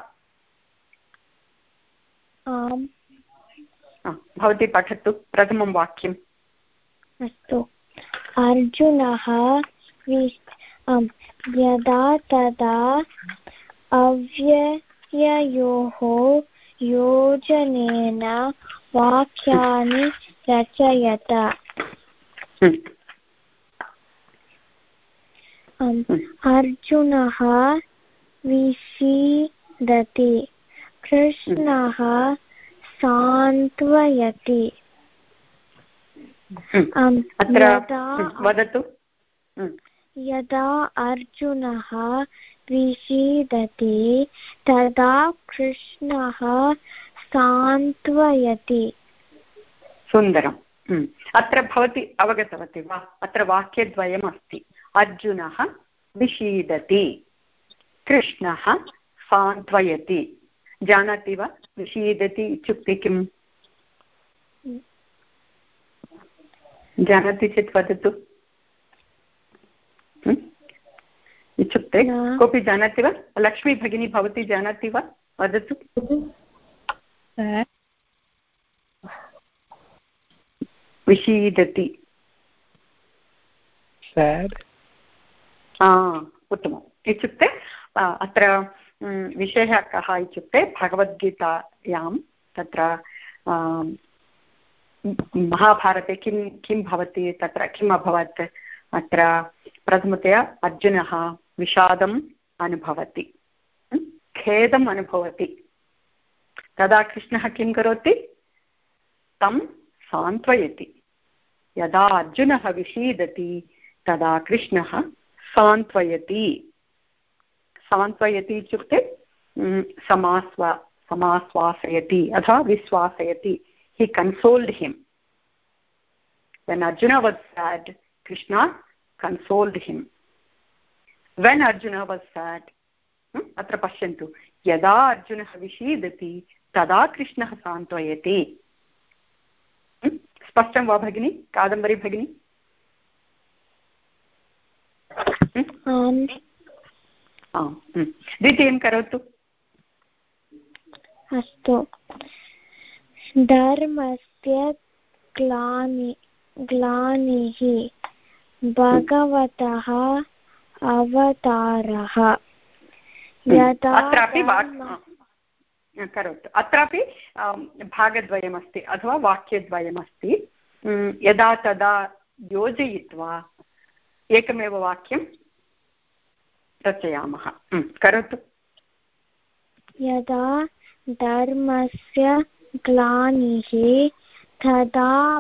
भवती पठतु प्रथमं वाक्यम्। अस्तु। अर्जुनः यदा तदा अव्यययोः योजनेन वाक्यानि रचयत। अर्जुनः विषीदति कृष्णः सान्त्वयति। वदतु। यदा अर्जुनः विषीदति तदा कृष्णः सान्त्वयति। सुन्दरम्। हम्म। अत्र भवती अवगतवती वा? अत्र वाक्यद्वयम् अस्ति अर्जुनः विषीदति कृष्णः सान्त्वयति। जानाति वा? विषीदति इत्युक्ते किम्? जानाति चेत् वदतु। इत्युक्ते कोऽपि जानाति वा? लक्ष्मी भगिनी भवती जानाति वा? वदतु। विषीदति उत्तमम्। इत्युक्ते अत्र विषयः कः इत्युक्ते भगवद्गीतायां तत्र महाभारते किं किं भवति तत्र किम् अभवत्? अत्र प्रथमतया अर्जुनः विषादम् अनुभवति। खेदम् अनुभवति। तदा कृष्णः किं करोति? तं सान्त्वयति। यदा अर्जुनः विषीदति, तदा कृष्णः सान्त्वयति। सान्त्वयति इत्युक्ते समास्वा समाश्वासयति अथवा विश्वासयति। हि consoled him when arjuna was sad, krishna consoled him. When arjuna was sad अत्र पश्यन्तु यदा अर्जुनः विषीदति तदा कृष्णः सान्त्वयति। स्पष्टं वा भगिनि? कादम्बरी भगिनि? द्वितीयं करोतु। अस्तु। धर्मस्य ग्लानि ग्लानिः भगवतः अवतारः अत्रापि करोतु। अत्रापि भागद्वयमस्ति अथवा वाक्यद्वयमस्ति। यदा तदा योजयित्वा एकमेव वाक्यं रचयामः। करोतु। यदा धर्मस्य ग्लानिः तदा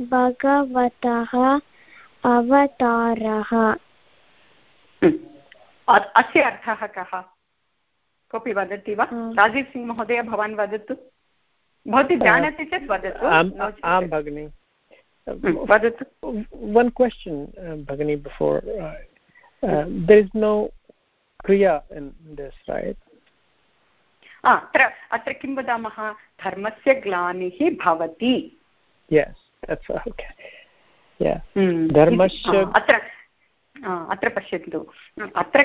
भगवतः अवतारः अस्य अर्थः कः? कोऽपि वदति वा? राजीव् सिङ्ग् महोदय भवान् वदतु। भवती जानाति चेत् वदतु। आं भगिनि। वदतु। Bhagini before uh, uh, there is no kriya in this right? अत्र अत्र किं वदामः? धर्मस्य ग्लानिः भवति। धर्मस्य अत्र अत्र पश्यन्तु। अत्र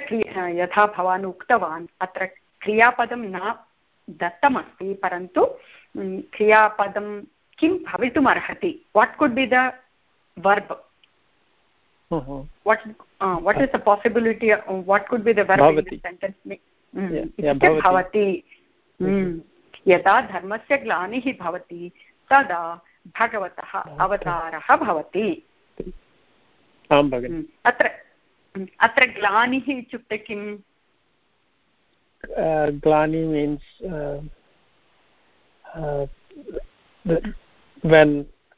यथा भवान् उक्तवान् अत्र क्रियापदं न दत्तमस्ति परन्तु क्रियापदं किं भवितुम् अर्हति what could be the verb what uh, what is the possibility uh, what could be the verb bhavati. in this sentence? mm. yeah, yeah, bhavati यदा धर्मस्य ग्लानिः भवति तदा भगवतः अवतारः भवति। आं भगिनि। अत्र अत्र ग्लानिः इत्युक्ते किम्? ग्लानि means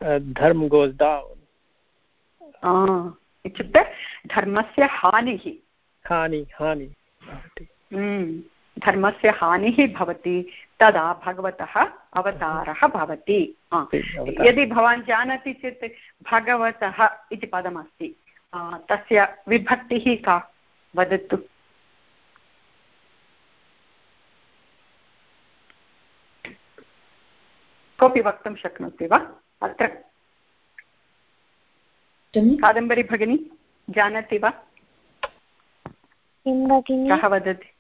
uh, dharma goes down. इत्युक्ते धर्मस्य हानिः। हानि हानि धर्मस्य हानिः भवति तदा भगवतः अवतारः भवति। यदि भवान् जानाति चेत् भगवतः इति पदमस्ति। तस्य विभक्तिः का? वदतु। कोऽपि वक्तुं शक्नोति वा? अत्र। कादम्बरी भगिनी जानाति वा? कः वदति?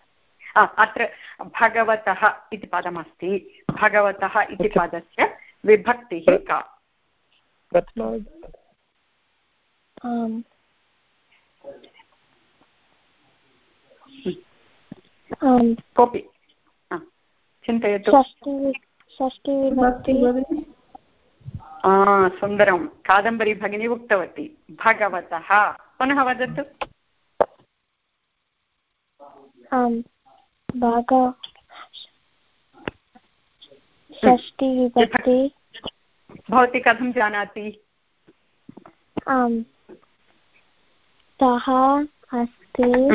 अत्र भगवतः इति पदमस्ति। भगवतः इति पदस्य विभक्तिः का? कोऽपि। चिन्तयतु। सुन्दरं। कादम्बरी भगिनी उक्तवती। भगवतः। पुनः वदतु। आम् भाग। षष्टिविभक्ति भवती। कथं जानाति? आम्। सः अस्ति।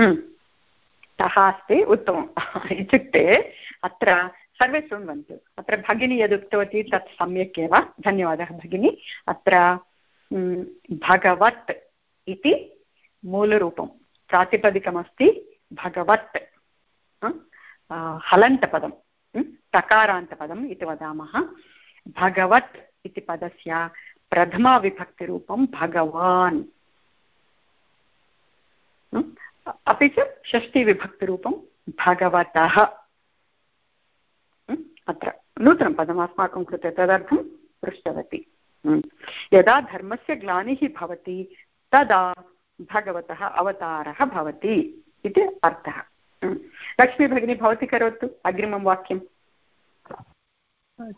सः अस्ति उत्तमम् (laughs) इत्युक्ते अत्र सर्वे शृण्वन्तु। अत्र भगिनी यदुक्तवती तत् सम्यक् एव। धन्यवादः भगिनी। अत्र भगवत् इति मूलरूपं। प्रातिपदिकमस्ति भगवत् हलन्तपदं। तकारान्तपदम् इति वदामः। भगवत् इति पदस्य प्रथमाविभक्तिरूपं भगवान्। अपि च षष्टिविभक्तिरूपं भगवतः। अत्र नूतनं पदम् अस्माकं कृते तदर्थं पृष्टवती। यदा धर्मस्य ग्लानिः भवति तदा भगवतः अवतारः भवति इति अर्थः। लक्ष्मी भगिनी भवती करोतु अग्रिमं वाक्यं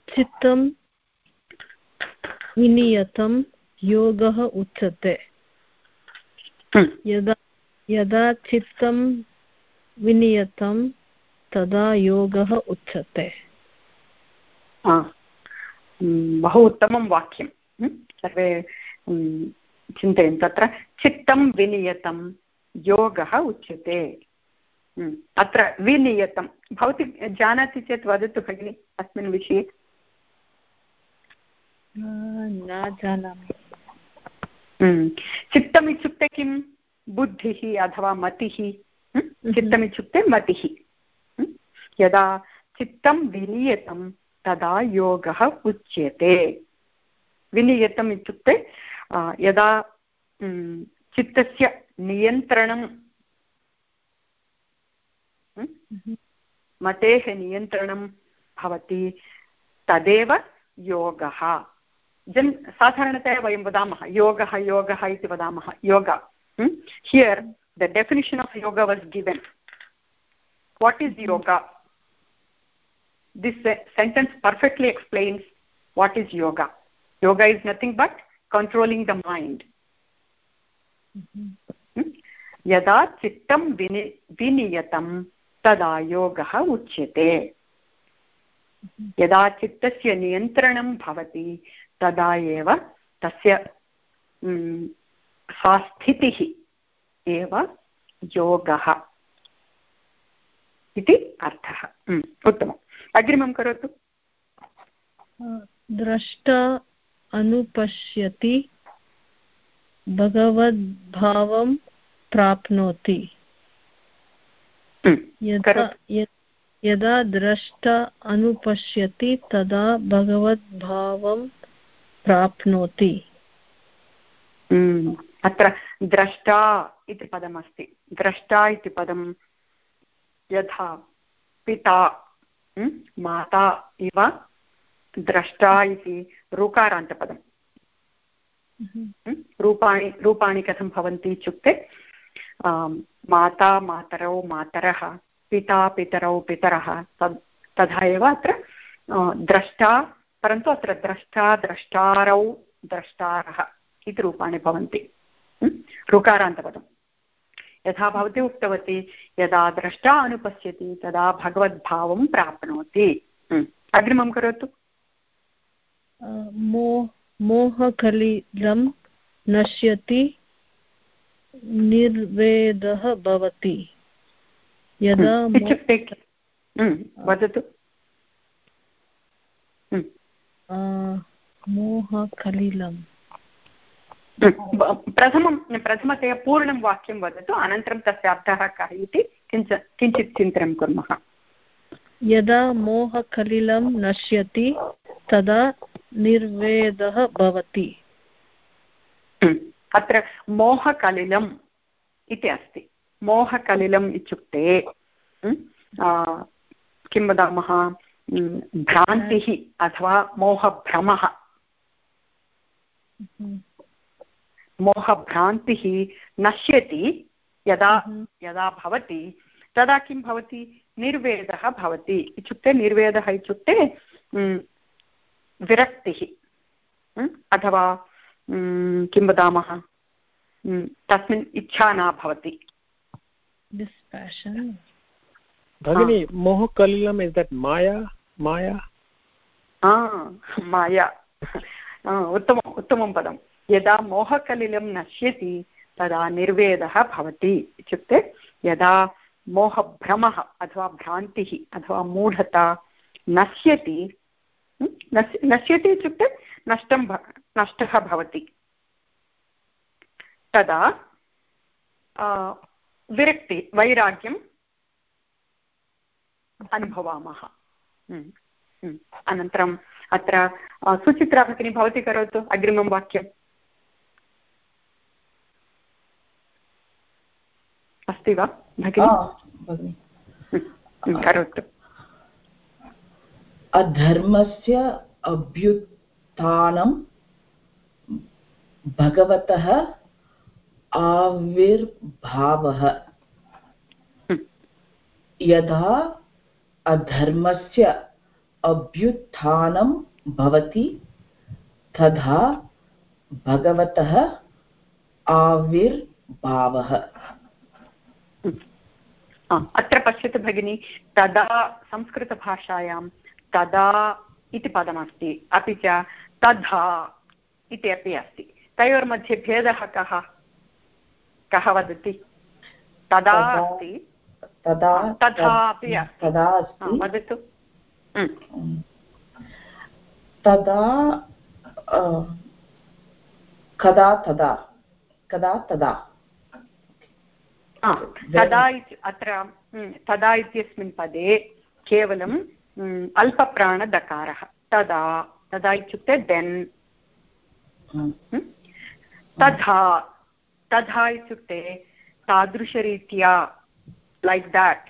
चित्तं विनियतं योगः उच्यते। यदा यदा चित्तं विनियतं तदा योगः उच्यते। बहु उत्तमं वाक्यं। सर्वे चिन्तयन्तु। तत्र चित्तं विनियतं योगः उच्यते। अत्र विनियतं। भवती जानाति चेत् वदतु भगिनि अस्मिन् विषये। न जानामि। चित्तम् इत्युक्ते किं बुद्धिः अथवा मतिः चित्तमित्युक्ते मतिः यदा चित्तं विनियतं तदा योगः उच्यते। विनियतम् इत्युक्ते यदा चित्तस्य नियन्त्रणं मतेः नियन्त्रणं भवति तदेव योगः। जन् साधारणतया वयं वदामः योगः योगः इति वदामः योग। here the definition of yoga was given what is yoga this sentence perfectly explains what is yoga yoga is nothing but controlling the mind यदा चित्तं विनि विनियतं तदा योगः उच्यते यदा चित्तस्य नियन्त्रणं भवति तदा एव तस्य सा स्थितिः एव योगः इति अर्थः। उत्तमम्। अग्रिमं करोतु। द्रष्ट अनुपश्यति भगवद्भावं प्राप्नोति। यदा द्रष्ट अनुपश्यति तदा भगवद्भावं प्राप्नोति। अत्र द्रष्टा इति पदमस्ति। द्रष्टा इति पदं यथा पिता माता इव द्रष्टा इति ऋकारान्तपदम् रूपाणि रूपाणि कथं भवन्ति इत्युक्ते माता मातरौ मातरः पिता पितरौ पितरः तद् तथा एव अत्र द्रष्टा परन्तु अत्र द्रष्टा द्रष्टारौ द्रष्टारः इति रूपाणि भवन्ति। ऋकारान्तपदम् यथा भवती उक्तवती यदा द्रष्टा अनुपश्यति तदा भगवद्भावं प्राप्नोति। अग्रिमं करोतु। मोहकलिलं नश्यति निर्वेदः भवति। यदा इत्युक्ते वदतु। मोहकलिलं प्रथमं प्रथमतया पूर्णं वाक्यं वदतु अनन्तरं तस्य अर्थः कः इति किञ्च किञ्चित् चिन्तनं कुर्मः। यदा मोहकलिलं नश्यति तदा निर्वेदः भवति। अत्र मोहकलिलम् इति अस्ति। मोहकलिलम् इत्युक्ते किं वदामः? भ्रान्तिः अथवा मोहभ्रमः। मोहभ्रान्तिः नश्यति यदा यदा भवति तदा किं भवति? निर्वेदः भवति। इत्युक्ते निर्वेदः इत्युक्ते विरक्तिः। अथवा किं वदामः? तस्मिन् इच्छा न भवति। भगिनि मोहकलिलम् इस् दट् माया? माया? माया। (laughs) उत्तमम् उत्तमं पदं यदा मोहकलिलं नश्यति, तदा निर्वेदः भवति इत्युक्ते, यदा मोहभ्रमः अथवा भ्रान्तिः अथवा मूढता नश्यति नश्यति इत्युक्ते नष्टं नष्टः भवति। तदा विरक्ति, वैराग्यम् अनुभवामः। अनन्तरम् अत्र सुचित्रा भगिनी भवती करोतु अग्रिमं वाक्यम्। अस्ति वा भगिनि? करोतु। अधर्मस्य अभ्युत्थानं भगवतः आविर्भावः। यदा अधर्मस्य अभ्युत्थानं भवति तदा भगवतः आविर्भावः। अत्र पश्यतु भगिनि तदा संस्कृतभाषायां तदा इति पदमस्ति अपि च तथा इति अपि अस्ति। तयोर्मध्ये भेदः कः? कः वदति? तदा अस्ति। तदा तथा अपि तदा अस्ति। वदतु। तदा कदा तदा? कदा तदा? तदा अत्र तदा इत्यस्मिन् पदे केवलं अल्पप्राणदकारः तदा तदा इत्युक्ते देन् तथा तथा इत्युक्ते तादृशरीत्या लैक् देट्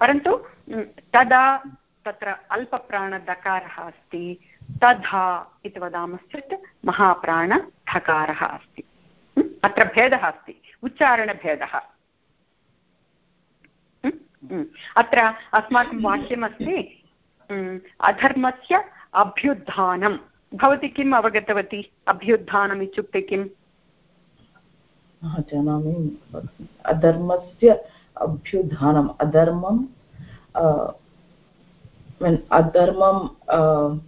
परन्तु तदा तत्र अल्पप्राणदकारः अस्ति तथा इति वदामश्चेत् महाप्राणधकारः अस्ति। अत्र भेदः अस्ति। उच्चारणभेदः। अत्र अस्माकं वाक्यमस्ति अधर्मस्य अभ्युत्थानं भवती किम् अवगतवती? अभ्युत्थानम् इत्युक्ते किम्? जानामि अधर्मस्य अभ्युत्थानम्। अधर्मं when adharmam uh,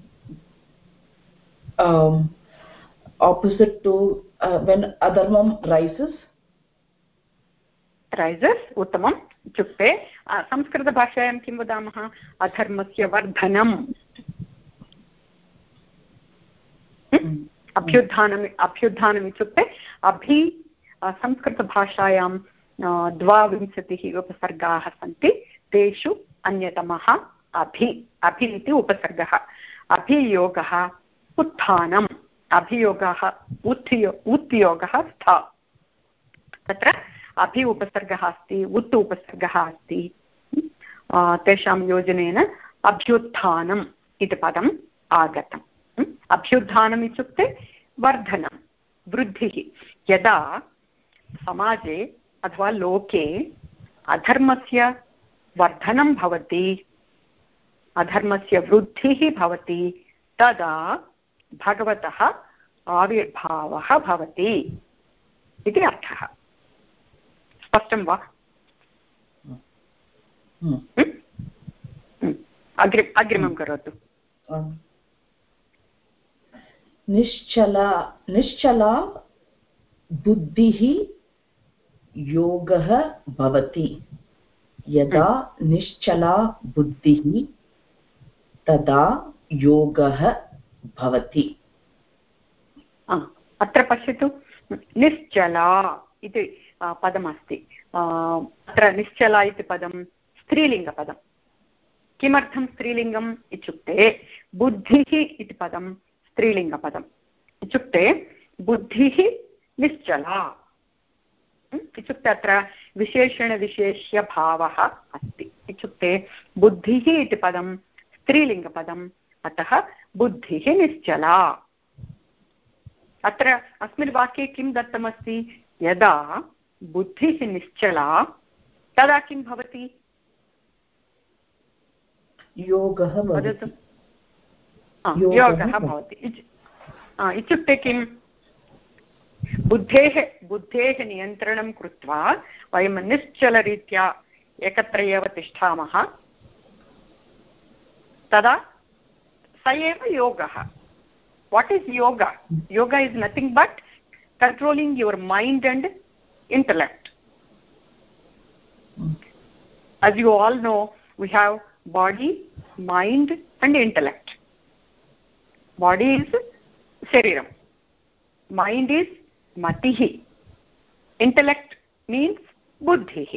um, opposite to uh, when adharmam rises. Rises उत्तमम् इत्युक्ते संस्कृतभाषायां किं वदामः अधर्मस्य वर्धनम् अभ्युत्थानम् अभ्युत्थानम् इत्युक्ते अभि संस्कृतभाषायां द्वाविंशतिः उपसर्गाः सन्ति तेषु अन्यतमः अभि अभि इति उपसर्गः अभियोगः उत्थानम् अभियोगः, उत्थियो, उत्योगः स्था। तत्र अभि उपसर्गः अस्ति, उत् उपसर्गः अस्ति। तेषां योजनेन अभ्युत्थानम् इति पदम् आगतम्। अभ्युत्थानम् इत्युक्ते वर्धनं, वृद्धिः। यदा समाजे अथवा लोके अधर्मस्य वर्धनं भवति, अधर्मस्य वृद्धिः भवति, तदा भगवतः आविर्भावः भवति इति अर्थः। स्पष्टं वा? अग्रि अग्रिमं करोतु। निश्चला निश्चला बुद्धिः योगः भवति। यदा निश्चला बुद्धिः तदा योगः भवति। अत्र पश्यतु, निश्चला इति पदमस्ति। अत्र निश्चला इति पदं स्त्रीलिङ्गपदं। किमर्थं स्त्रीलिङ्गम् इत्युक्ते, बुद्धिः इति पदं स्त्रीलिङ्गपदम्। इत्युक्ते, बुद्धिः निश्चला। इत्युक्ते अत्र विशेषणविशेष्यभावः अस्ति। इत्युक्ते, बुद्धिः इति पदं स्त्रीलिङ्गपदम् अतः बुद्धिः निश्चला। अत्र अस्मिन् वाक्ये किं दत्तमस्ति? यदा बुद्धिः निश्चला तदा किं भवति? योगः वदतु। योगः भवति। इत्युक्ते किं बुद्धेः बुद्धेः नियन्त्रणं कृत्वा वयं निश्चलरीत्या एकत्र एव तिष्ठामः। तदा स एव योगः what is yoga yoga is nothing but controlling your mind and intellect as you all know we have body mind and intellect body is shariram mind is matihi intellect means buddhiः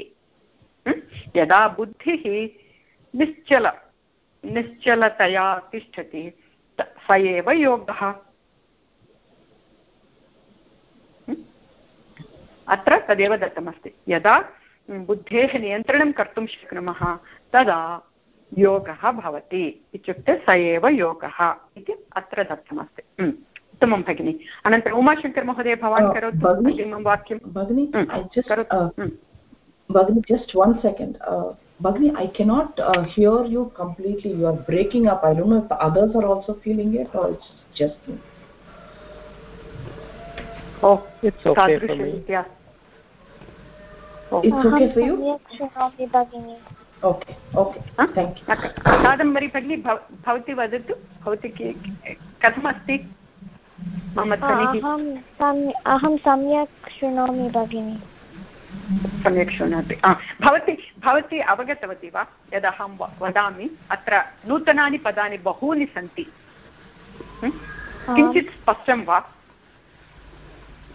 यदा बुद्धिः निश्चल निश्चलतया तिष्ठति। स एव योगः। अत्र तदेव दत्तमस्ति। यदा बुद्धेः नियन्त्रणं कर्तुं शक्नुमः तदा योगः भवति। इत्युक्ते स एव योगः इति अत्र दत्तमस्ति। उत्तमं भगिनि। अनन्तरम् उमाशङ्कर् भवान् करोतु वाक्यं। भगिनि भगिनि just one second Bhagni, I cannot uh, hear you completely. You are breaking up. I don't know if others are also feeling it or it's just me. Oh, it's okay for me. Yeah. It's okay for you? Okay okay thank you Kadambari भगिनी भवती वदतु भवती कथमस्ति मम अहं सम्यक् शृणोमि भगिनि सम्यक् शृणोति। भवती भवती अवगतवती वा? यदहं वदामि अत्र नूतनानि पदानि बहूनि सन्ति। किञ्चित् स्पष्टं वा?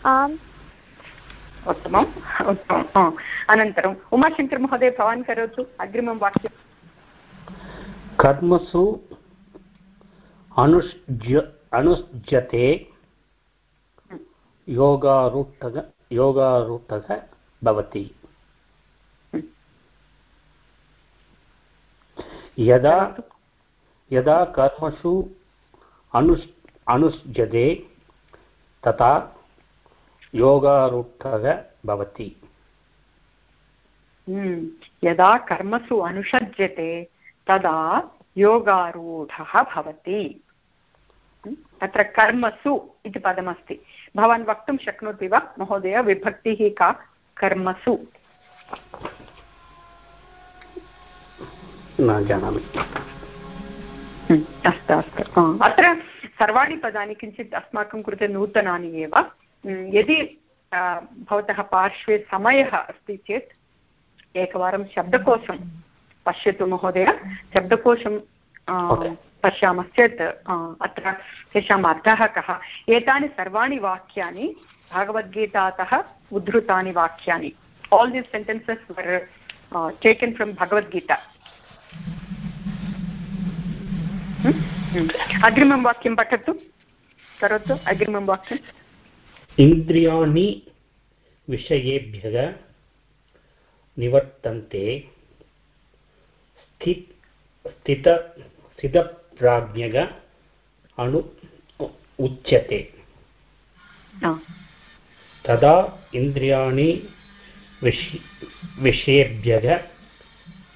आम्। उत्तमम् उत्तमम् अनन्तरम् उमाशङ्करमहोदय भवान् करोतु अग्रिमं वाक्यं कर्मसु अनुज्य अनुज्यते योगारूढः योगारूढः भवति। यदा यदा कर्मसु अनुस् अनुज्यते तथा योगारूढः भवति। हम्म, यदा कर्मसु अनुषज्यते तदा योगारूढः भवति। हम्म, अत्र कर्मसु इति पदमस्ति। भवान् वक्तुं शक्नोति वा महोदय? विभक्तिः का? कर्मसु। न जानामि। अस्तु अस्तु अत्र सर्वाणि पदानि किञ्चित् अस्माकं कृते नूतनानि एव। यदि भवतः पार्श्वे समयः अस्ति चेत् एकवारं शब्दकोशं पश्यतु महोदय। शब्दकोशं पश्यामश्चेत् अत्र तेषाम् अर्थः कः। एतानि सर्वाणि वाक्यानि भगवद्गीतातः उद्धृतानि वाक्यानि। All these sentences were taken from Bhagavad Gita. अग्रिमं वाक्यं पठतु। करोतु अग्रिमं वाक्यम् इन्द्रियाणि विषयेभ्यः निवर्तन्ते। स्थित स्थित स्थितप्राज्ञग अणु उच्यते। तदा इन्द्रियाणि विषयेभ्यः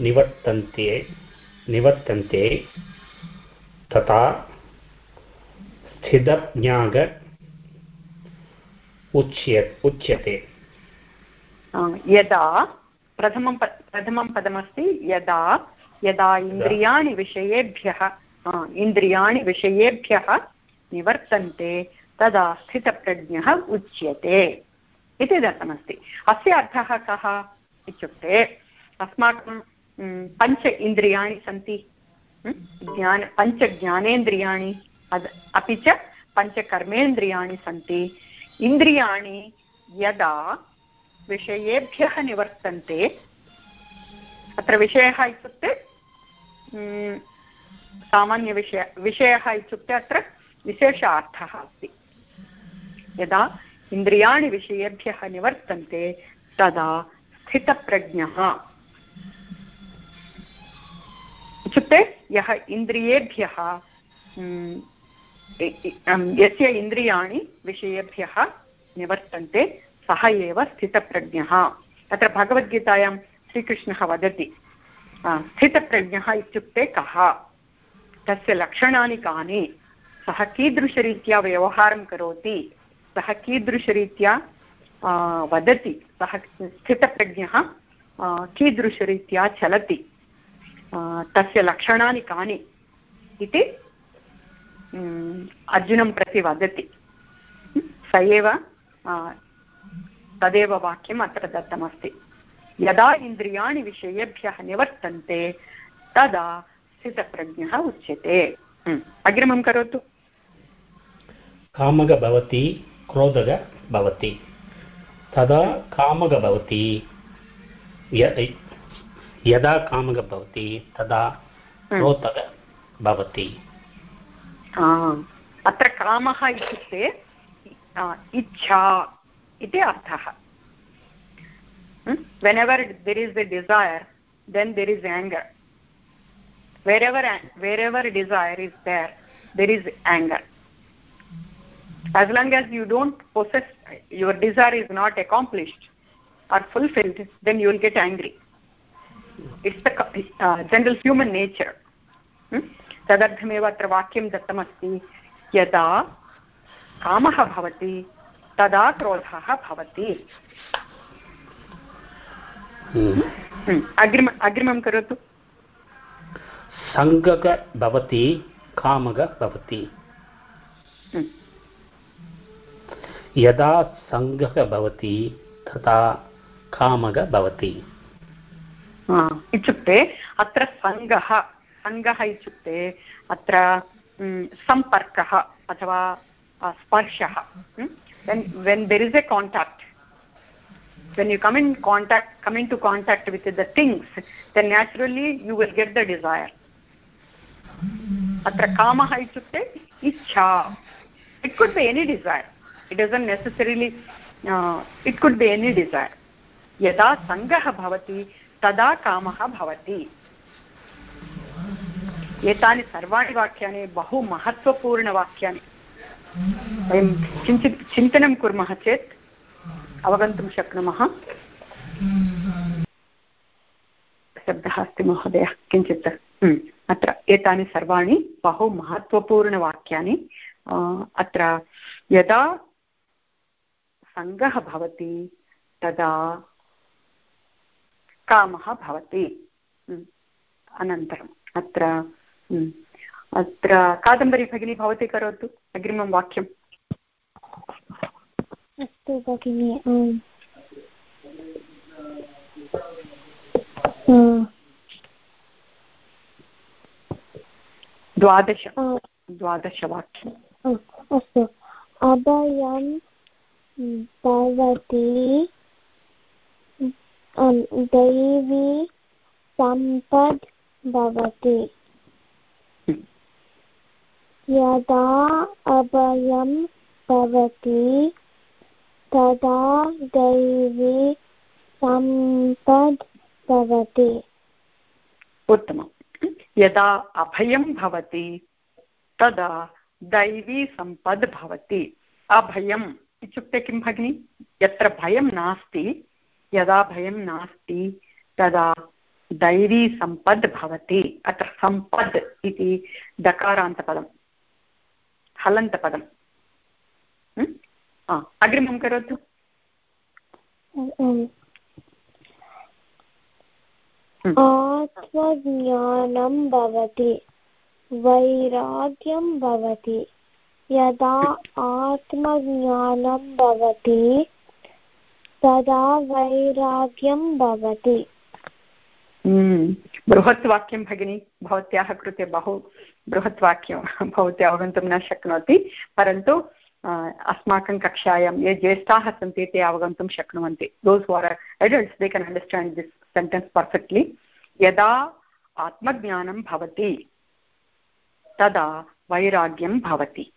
निवर्तन्ते निवर्तन्ते। तथा स्थितज्ञाग उच्य उच्यते। यदा प्रथमं प्रथमं पदमस्ति यदा यदा इन्द्रियाणि विषयेभ्यः इन्द्रियाणि विषयेभ्यः निवर्तन्ते तदा स्थितप्रज्ञः उच्यते इति दत्तमस्ति। अस्य अर्थः कः इत्युक्ते, अस्माकं पञ्च इन्द्रियाणि सन्ति। ज्ञान पञ्चज्ञानेन्द्रियाणि अपि च पञ्चकर्मेन्द्रियाणि सन्ति। इन्द्रियाणि यदा विषयेभ्यः निवर्तन्ते, अत्र विषयः इत्युक्ते सामान्यविषय, विषयः इत्युक्ते अत्र विशेषार्थः अस्ति। यदा इन्द्रियाणि विषयेभ्यः निवर्तन्ते, तदा स्थितप्रज्ञः। इत्युक्ते यः इन्द्रियेभ्यः यस्य इन्द्रियाणि विषयेभ्यः निवर्तन्ते, सः एव स्थितप्रज्ञः। अत्र भगवद्गीतायां श्रीकृष्णः वदति स्थितप्रज्ञः इत्युक्ते कः? तस्य लक्षणानि कानि? सः कीदृशरीत्या व्यवहारं करोति? सः कीदृशरीत्या वदति, सः स्थितप्रज्ञः कीदृशरीत्या चलति तस्य लक्षणानि कानि इति अर्जुनं प्रति वदति। स एव तदेव वाक्यम् अत्र दत्तमस्ति। यदा इन्द्रियाणि विषयेभ्यः निवर्तन्ते, तदा स्थितप्रज्ञः उच्यते। अग्रिमं करोतु। कामग भवति क्रोधग भवति तदा कामग भवति यदा कामग भवति तदा क्रोधग भवति अत्र कामः इत्युक्ते इच्छा इति अर्थः whenever there is a desire then there is anger wherever wherever desire is there there is anger as long as you don't possess your desire is not accomplished or fulfilled then you will get angry it's the uh, general human nature तदर्थमेव अत्र वाक्यं दत्तमस्ति यदा कामः भवति तदा क्रोधः भवति अग्रिम अग्रिमं करोतु सङ्गः भवति कामः भवति यदा सङ्गः भवति तदा कामः भवति इत्युक्ते अत्र सङ्गः सङ्गः इत्युक्ते अत्र सम्पर्कः अथवा स्पर्शः when there is a contact when you come in contact come into contact with the things then naturally you will get the desire atra kamah ichukte ichha it could be any desire it doesn't necessarily uh, it could be any desire. यदा सङ्गः भवति तदा कामः भवति. एतानि सर्वाणि वाक्यानि बहु महत्त्वपूर्णवाक्यानि वयं किञ्चित् चिन्तनं कुर्मः चेत् अवगन्तुं शक्नुमः. शब्दः अस्ति महोदय किञ्चित्. अत्र एतानि सर्वाणि बहु महत्त्वपूर्णवाक्यानि अत्र यदा सङ्गः भवति तदा कामः भवति। अनन्तरम् अत्र अत्र कादम्बरी भगिनी भवती करोतु अग्रिमं वाक्यम्। अस्तु भगिनि द्वादश। द्वादशवाक्यम् अस्तु। अभयं भवति दैवी सम्पद् भवति। यदा अभयं भवति, तदा दैवी सम्पद् भवति। उत्तमम्। यदा अभयं भवति, तदा दैवी सम्पद् भवति। अभयम्। इत्युक्ते किं भगिनि? यत्र भयं नास्ति यदा भयं नास्ति तदा दैवी सम्पद् भवति अत्र सम्पद् इति दकारान्तपदं हलन्तपदम् अग्रिमं करोतु। आत्मज्ञानं भवति वैराग्यं भवति। यदा आत्मज्ञानं भवति तदा वैराग्यं भवति। हम्म, बृहत् वाक्यं भगिनि भवत्याः कृते बहु बृहत् वाक्यं भवती अवगन्तुं न शक्नोति परन्तु अस्माकं कक्षायां ये ज्येष्ठाः सन्ति ते अवगन्तुं शक्नुवन्ति। Those who are adults they can understand this sentence perfectly यदा आत्मज्ञानं भवति तदा वैराग्यं भवति।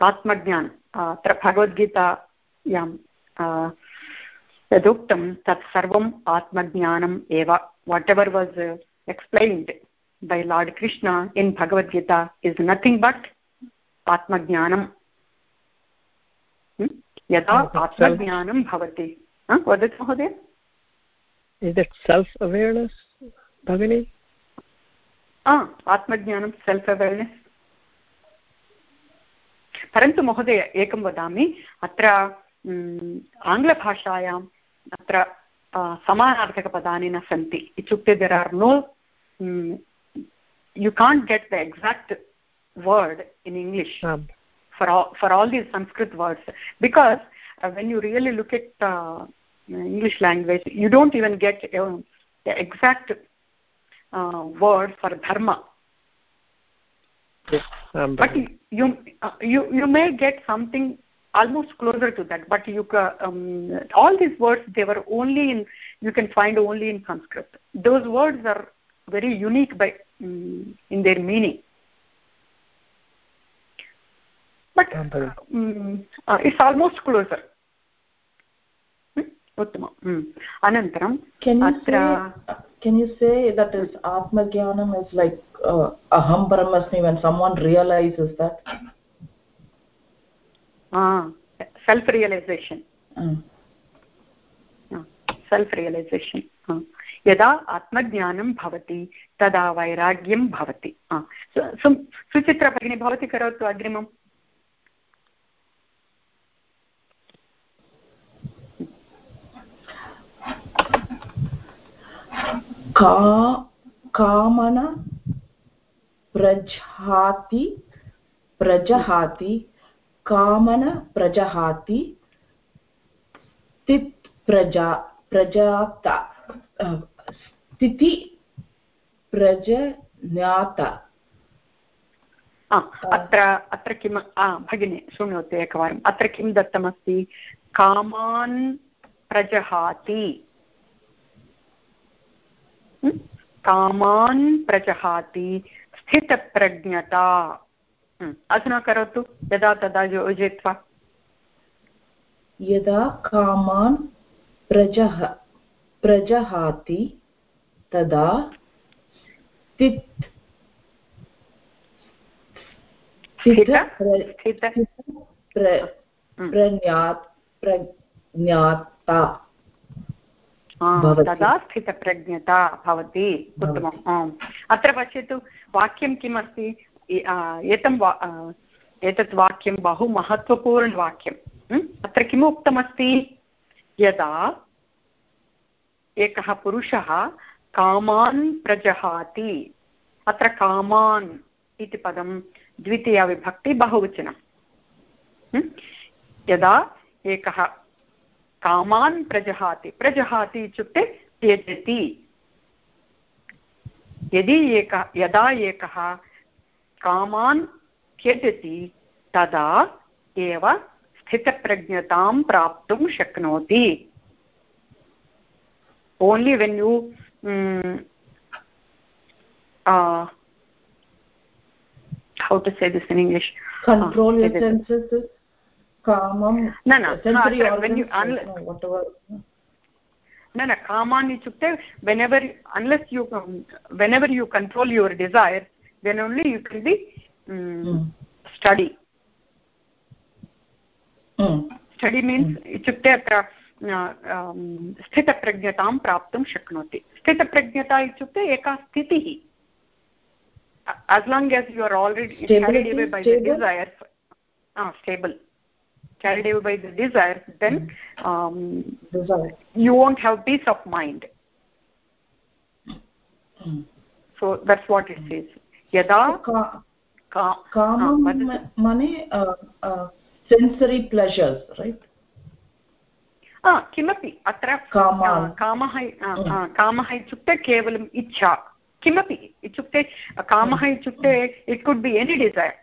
आत्मज्ञानम् अत्र भगवद्गीतायां यदुक्तं तत् सर्वम् आत्मज्ञानम् एव whatever was explained by Lord Krishna in Bhagavad Gita is nothing but आत्मज्ञानं यदा आत्मज्ञानं भवति वदतु महोदय is it self awareness bhagini ah atmajnanam self awareness परन्तु महोदय एकं वदामि अत्र आङ्ग्लभाषायाम् अत्र समानार्थकपदानि न सन्ति इत्युक्ते there are no you can't get the exact word in English for all for all these sanskrit words because uh, when you really look at uh, english language you don't even get uh, the exact uh, word for dharma yes, but you uh, you you may get something almost closer to that but you um, all these words they were only in you can find only in sanskrit. Those words are very unique by um, in their meaning. But um, uh, it's almost closer उत्तमम् अनन्तरं अत्र can you say that is atmagyanam is like uh, aham brahmasmi when someone realizes that ah self realization mm. self realization यदा आत्मज्ञानं भवति तदा वैराग्यं भवति सुचित्रा भगिनी भवती करोतु अग्रिमम् का, कामन प्रजहाति प्रजहाति, कामन प्रजहाति, स्थित् प्रजा, प्रजाता स्थिति प्रजज्ञात अत्र अत्र किं भगिनि शृणोतु एकवारम्। अत्र किं दत्तमस्ति? कामान् प्रजहाति। कामान् प्रजहाति स्थितप्रज्ञता। अधुना करोतु यदा तदा योजयित्वा। यदा कामान् प्रजह प्रजहाति तदा स्थित् प्रज्ञाता। तदा स्थितप्रज्ञता भवति। उत्तमम् आम्। अत्र पश्यतु वाक्यं किम् अस्ति एतं वा एतत् वाक्यं बहु महत्त्वपूर्णवाक्यम् अत्र किम् उक्तमस्ति? यदा एकः पुरुषः कामान् प्रजहाति अत्र कामान् इति पदं द्वितीयाविभक्ति बहुवचनं। यदा एकः कामान् प्रजहाति प्रजहाति इत्युक्ते त्यजति। यदि एकः यदा एकः कामान् त्यजति तदा एव स्थितप्रज्ञतां प्राप्तुं शक्नोति। Only when you have to say this in English control your no no kaman ichukte whenever unless you um, whenever you control your desire then only you can be um, mm. study mm. Study means इत्युक्ते अत्र स्थितप्रज्ञतां प्राप्तुं शक्नोति स्थितप्रज्ञता इत्युक्ते एका स्थितिः as long as you are already carried away by the desire ah, stable carried away by the desire then um, desire. you won't have peace of mind mm. so that's what it says yada kamam mane sensory pleasures right किमपि अत्र कामः कामः इत्युक्ते केवलम् इच्छा किमपि इत्युक्ते कामः इत्युक्ते it could be any desire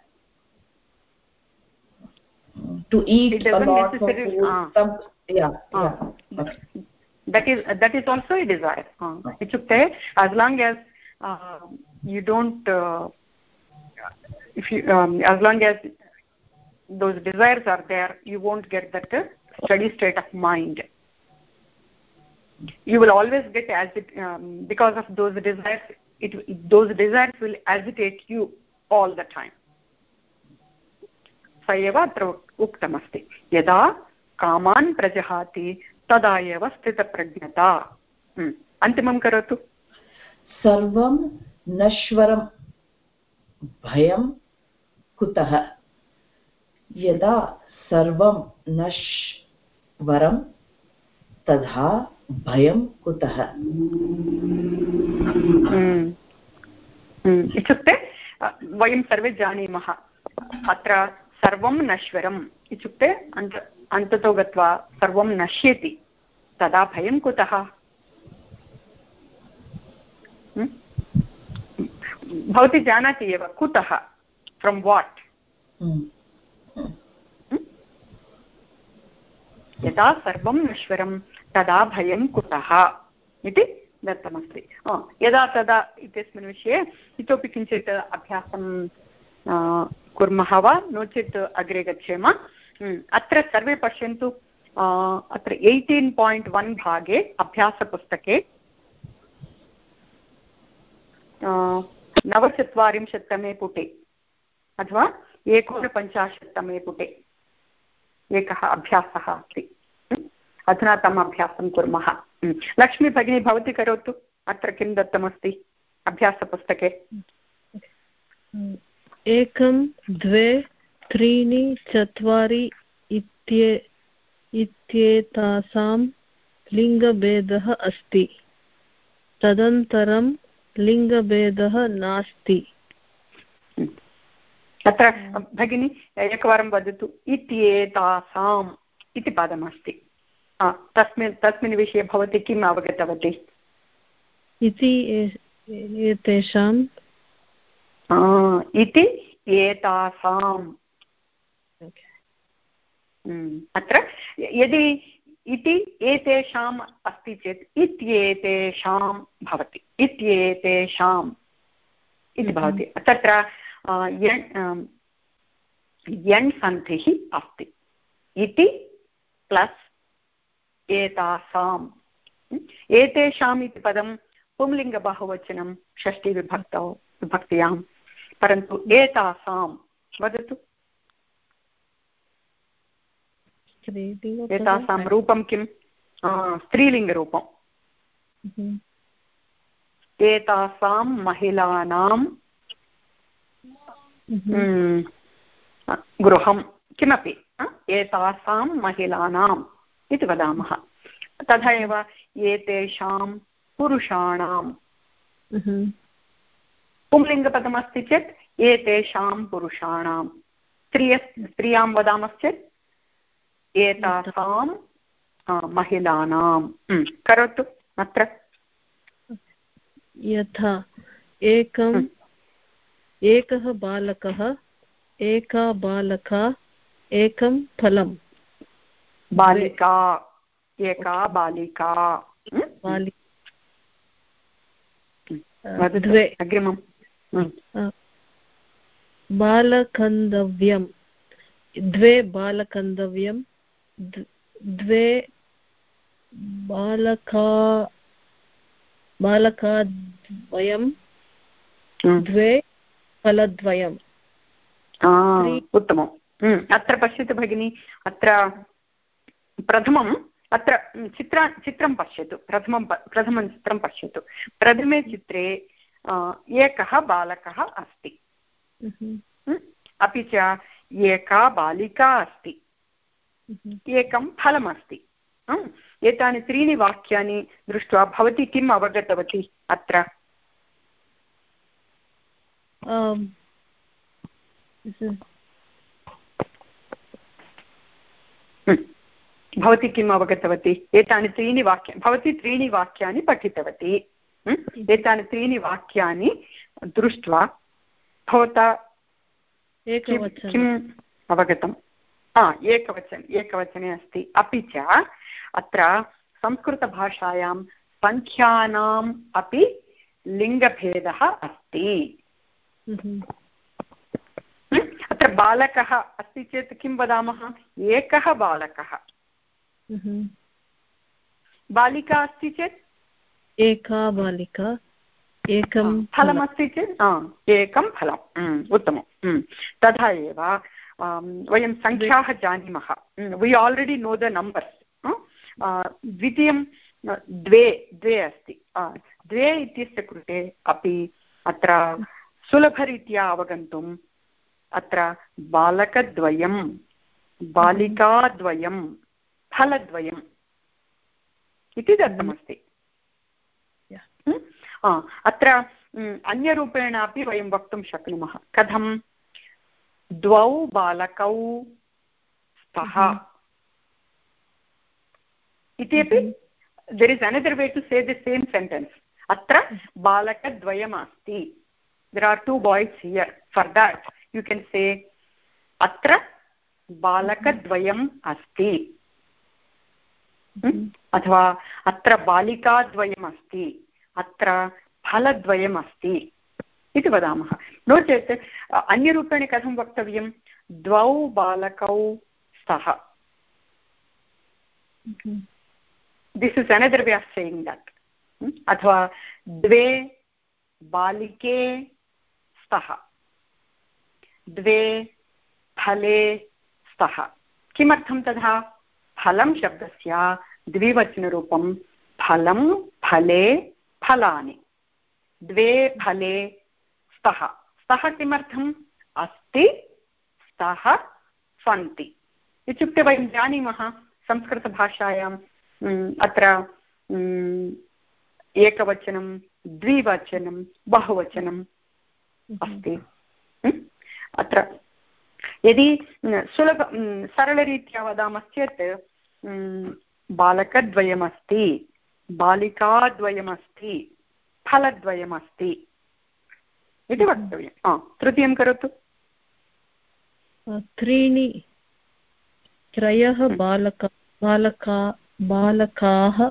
to eat a lot of food some, yeah, yeah. that is that is also a desire ichukte as long as uh, you don't uh, if you um, as long as those desires are there you won't get that uh, steady state of mind you will always get as it um, because of those desires it, it, those desires will agitate you all the time स एव अत्र उक्तमस्ति। यदा कामान् प्रजहाति तदा एव स्थितप्रज्ञता। अन्तिमं करोतु। सर्वं नश्वरं भयं कुतः? यदा सर्वं नश्वरं तदा भयं कुतः? इत्युक्ते वयं सर्वे जानीमः। अत्र सर्वं नश्वरम् इत्युक्ते अन्त अन्ततो गत्वा सर्वं नश्यति। तदा भयं कुतः? भवती जानाति एव कुतः? फ्रम् वाट् यदा सर्वं नश्वरं तदा भयं कुतः? इति दत्तमस्ति। यदा तदा इत्यस्मिन् विषये इतोपि किञ्चित् अभ्यासं कुर्मः वा? नो चेत् अग्रे गच्छेम। अत्र सर्वे पश्यन्तु अत्र एय्टीन् पायिण्ट् वन् भागे अभ्यासपुस्तके नवचत्वारिंशत्तमे पुटे, अथवा एकोनपञ्चाशत्तमे पुटे, एकः अभ्यासः अस्ति। अधुना तम् अभ्यासं कुर्मः। लक्ष्मी भगिनी, भवती करोतु? अत्र किं दत्तमस्ति अभ्यासपुस्तके? एकं द्वे त्रीणि चत्वारि इत्ये इत्येतासां लिङ्गभेदः अस्ति। तदनन्तरं लिङ्गभेदः नास्ति। तत्र भगिनी एकवारं वदतु। इत्येतासाम् इति पदमस्ति। तस्मिन् तस्मिन् विषये भवती किम् अवगतवती? इति एतेषां इति एतासाम्। अत्र यदि इति एतेषाम् अस्ति चेत् इत्येतेषां भवति। इत्येतेषाम् इति भवति। तत्र यण् सन्धिः अस्ति। इति प्लस् एतासाम्। एतेषाम् इति पदं पुंलिङ्गबाहुवचनं षष्टिविभक्तौ विभक्त्यां परन्तु एतासां वदतु। एतासां रूपं किं स्त्रीलिङ्गरूपं हम्म। एतासां महिलानां हम्म। हम्म, गृहं किमपि एतासां महिलानाम् इति वदामः। तथा एव एतेषां पुरुषाणां पुंलिङ्गपदमस्ति चेत् एतेषां पुरुषाणां स्त्रिय स्त्रियाँ वदामश्चेत् एतासां महिलानां। करोतु अत्र। यथा एकम् एकः बालकः एका बालका एकं फलं बालिका एका बालिका। द्वे अग्रिमं बालकन्दव्यं द्वे बालकन्दव्यं द्वे बालका बालकाद्वयं द्वे फलद्वयम् उत्तमम् अत्र पश्यतु भगिनि अत्र प्रथमम् अत्र चित्र चित्रं पश्यतु प्रथमं प्रथमं चित्रं पश्यतु प्रथमे चित्रे एकः बालकः अस्ति। अपि च एका बालिका अस्ति। एकं फलमस्ति। एतानि त्रीणि वाक्यानि दृष्ट्वा भवती किम् अवगतवती अत्र? भवती किम् अवगतवती? एतानि त्रीणि वाक्यानि भवती त्रीणि वाक्यानि पठितवती। एतानि त्रीणि वाक्यानि दृष्ट्वा भवता किम् अवगतम्? एकवचन एकवचने अस्ति। अपि च अत्र संस्कृतभाषायां सङ्ख्यानाम् अपि लिङ्गभेदः अस्ति। अत्र बालकः अस्ति चेत् किं वदामः? एकः बालकः। बालिका अस्ति चेत् एका बालिका एकं फलमस्ति चेत् एकं फलम् उत्तमं तथा एव वयं सङ्ख्याः जानीमः we already know the numbers द्वितीयं द्वे द्वे अस्ति द्वे इत्यस्य कृते अपि अत्र सुलभरीत्या अवगन्तुम्, अत्र बालकद्वयं, बालिकाद्वयं, फलद्वयम् इति दत्तमस्ति। अत्र अन्यरूपेण अपि वयं वक्तुं शक्नुमः। कथं? द्वौ बालकौ स्तः। इति अपि there is another way to say the same sentence अत्र बालकद्वयम् अस्ति there are two boys here for that you can say अत्र बालकद्वयम् अस्ति। अथवा अत्र बालिकाद्वयम् अस्ति अत्र फलद्वयम् अस्ति इति वदामः नो चेत्, अन्यरूपेण कथं वक्तव्यं? द्वौ बालकौ स्तः this is another way of saying that अथवा द्वे बालिके स्तः द्वे फले स्तः किमर्थं तथा? फलं शब्दस्य द्विवचनरूपं फलं फले फलानि। द्वे फले स्तः। स्तः किमर्थम् अस्ति? स्तः सन्ति। इत्युक्ते वयं जानीमः संस्कृतभाषायां अत्र एकवचनं द्विवचनं बहुवचनम् अस्ति। अत्र यदि सुलभ सरलरीत्या वदामश्चेत् बालकद्वयमस्ति। बालिकाद्वयमस्ति फलद्वयमस्ति इति वक्तव्यं तृतीयं करोतु। त्रीणि त्रयः बालका बालका बालकाः।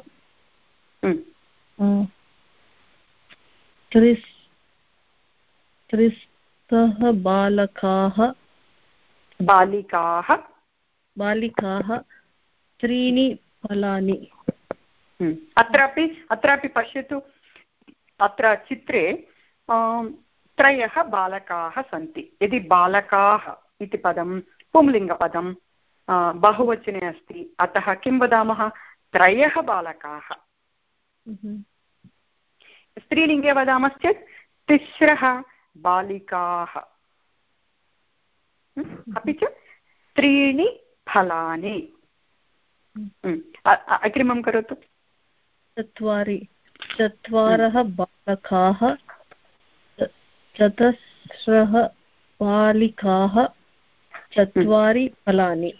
त्रिस् त्रिस्तः बालकाः। बालिकाः। बालिकाः त्रीणि फलानि। अत्रापि अत्रापि पश्यतु अत्र चित्रे त्रयः बालकाः सन्ति। यदि बालकाः इति पदं पुंलिङ्गपदं बहुवचने अस्ति अतः किं वदामः? त्रयः बालकाः। स्त्रीलिङ्गे वदामश्चेत् तिस्रः बालिकाः। अपि च त्रीणि फलानि। अग्रिमं करोतु। चत्वारि चत्वारः बालकाः चतस्रः बालिकाः चत्वारि फलानि।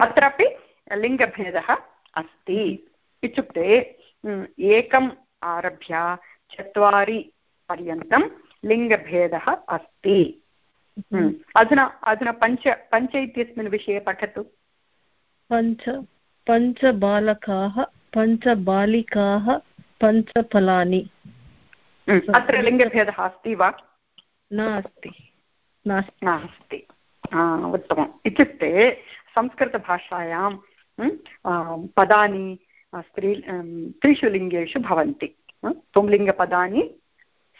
अत्रापि लिङ्गभेदः अस्ति। इत्युक्ते एकम् आरभ्य चत्वारि पर्यन्तं लिङ्गभेदः अस्ति। अधुना अधुना पञ्च पञ्च इत्यस्मिन् विषये पठतु। पञ्च पञ्चबालकाः पञ्चबालिकाः पञ्चफलानि। अत्र लिङ्गभेदः अस्ति वा? नास्ति। नास्ति। उत्तमम्। इत्युक्ते संस्कृतभाषायां पदानि स्त्री त्रिषु लिङ्गेषु भवन्ति। पुंलिङ्गपदानि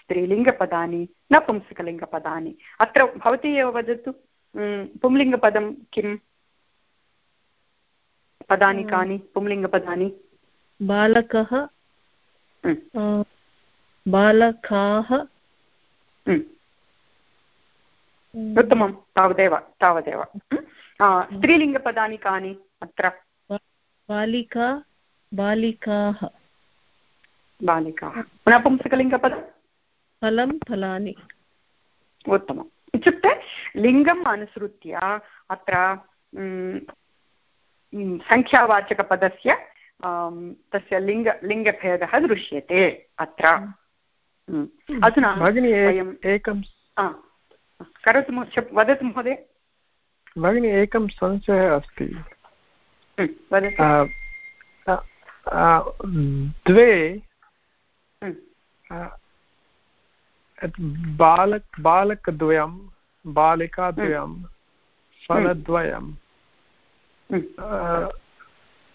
स्त्रीलिङ्गपदानि नपुंसकलिङ्गपदानि। अत्र भवती एव वदतु पुंलिङ्गपदं किं पदानि कानि? पुंलिङ्गपदानि? बालकः बालकाः उत्तमं। तावदेव तावदेव। स्त्रीलिङ्गपदानि कानि अत्र? बालिका बालिकाः। बालिकाः। नपुंसकलिङ्गपदं फलं फलानि। उत्तमम्। इत्युक्ते लिङ्गम् अनुसृत्य अत्र सङ्ख्यावाचकपदस्य तस्य लिङ्ग लिङ्गभेदः दृश्यते अत्र अधुना वयम् एकं करोतु वदतु महोदय भगिनि एकं संशयः अस्ति द्वे बालक बालकद्वयं बालिकाद्वयं फलद्वयं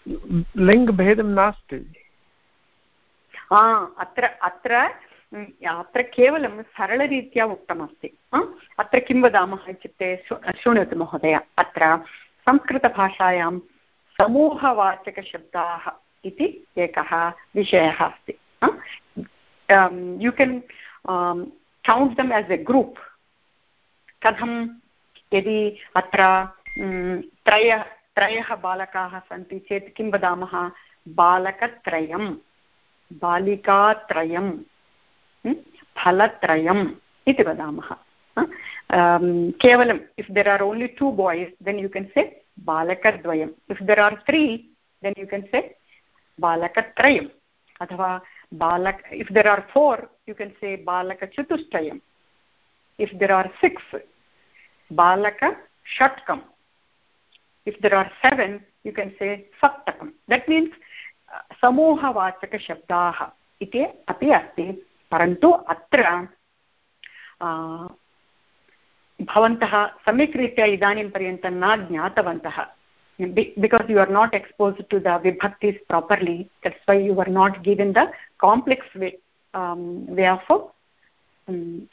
लिङ्गभेदं नास्ति। अत्र अत्र अत्र केवलं सरलरीत्या उक्तमस्ति। अत्र किं वदामः इत्युक्ते शृणोतु महोदय। अत्र संस्कृतभाषायां समूहवाचकशब्दाः इति एकः विषयः अस्ति। You can count them as a group कथं, यदि अत्र त्रय त्रयः बालकाः सन्ति चेत् किं वदामः? बालकत्रयं, बालिकात्रयं फलत्रयम् इति वदामः केवलम् if there are only two boys then you can say बालकद्वयम्. If there are three then you can say बालकत्रयम्. अथवा बालक if there are four you can say बालकचतुष्टयम्. If there are six बालकषट्कम्. If there are seven you can say saptakam that means समूहवाचकशब्दाः इति अपि अस्ति परन्तु अत्र भवन्तः सम्यक् रीत्या इदानीं पर्यन्तं न ज्ञातवन्तः because you are not exposed to the vibhaktis properly that's why you are not given the complex way um, way of um,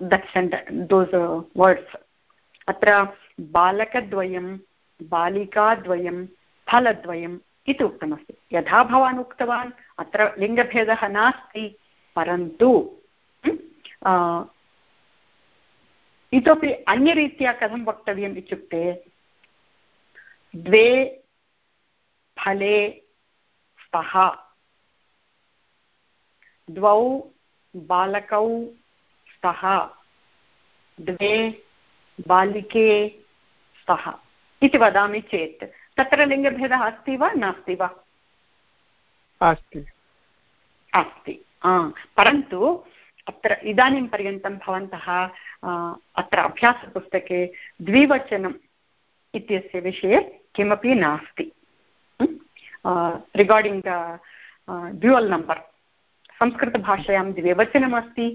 that sentence those uh, words अत्र बालकद्वयं, बालिकाद्वयं, फलद्वयम् इति उक्तमस्ति। यथा भवान् उक्तवान्, अत्र लिङ्गभेदः नास्ति, परन्तु इतोपि अन्यरीत्या कथं वक्तव्यम् इत्युक्ते, द्वे फले स्तः, द्वौ बालकौ स्तः, द्वे बालिके स्तः इति वदामि चेत्। तत्र लिङ्गभेदः अस्ति वा नास्ति वा? अस्ति। अस्ति परन्तु अत्र इदानीं पर्यन्तं भवन्तः अत्र अभ्यासपुस्तके द्विवचनम् इत्यस्य विषये किमपि नास्ति। रिगार्डिङ्ग् ड्युवल् नम्बर् संस्कृतभाषायां द्विवचनमस्ति।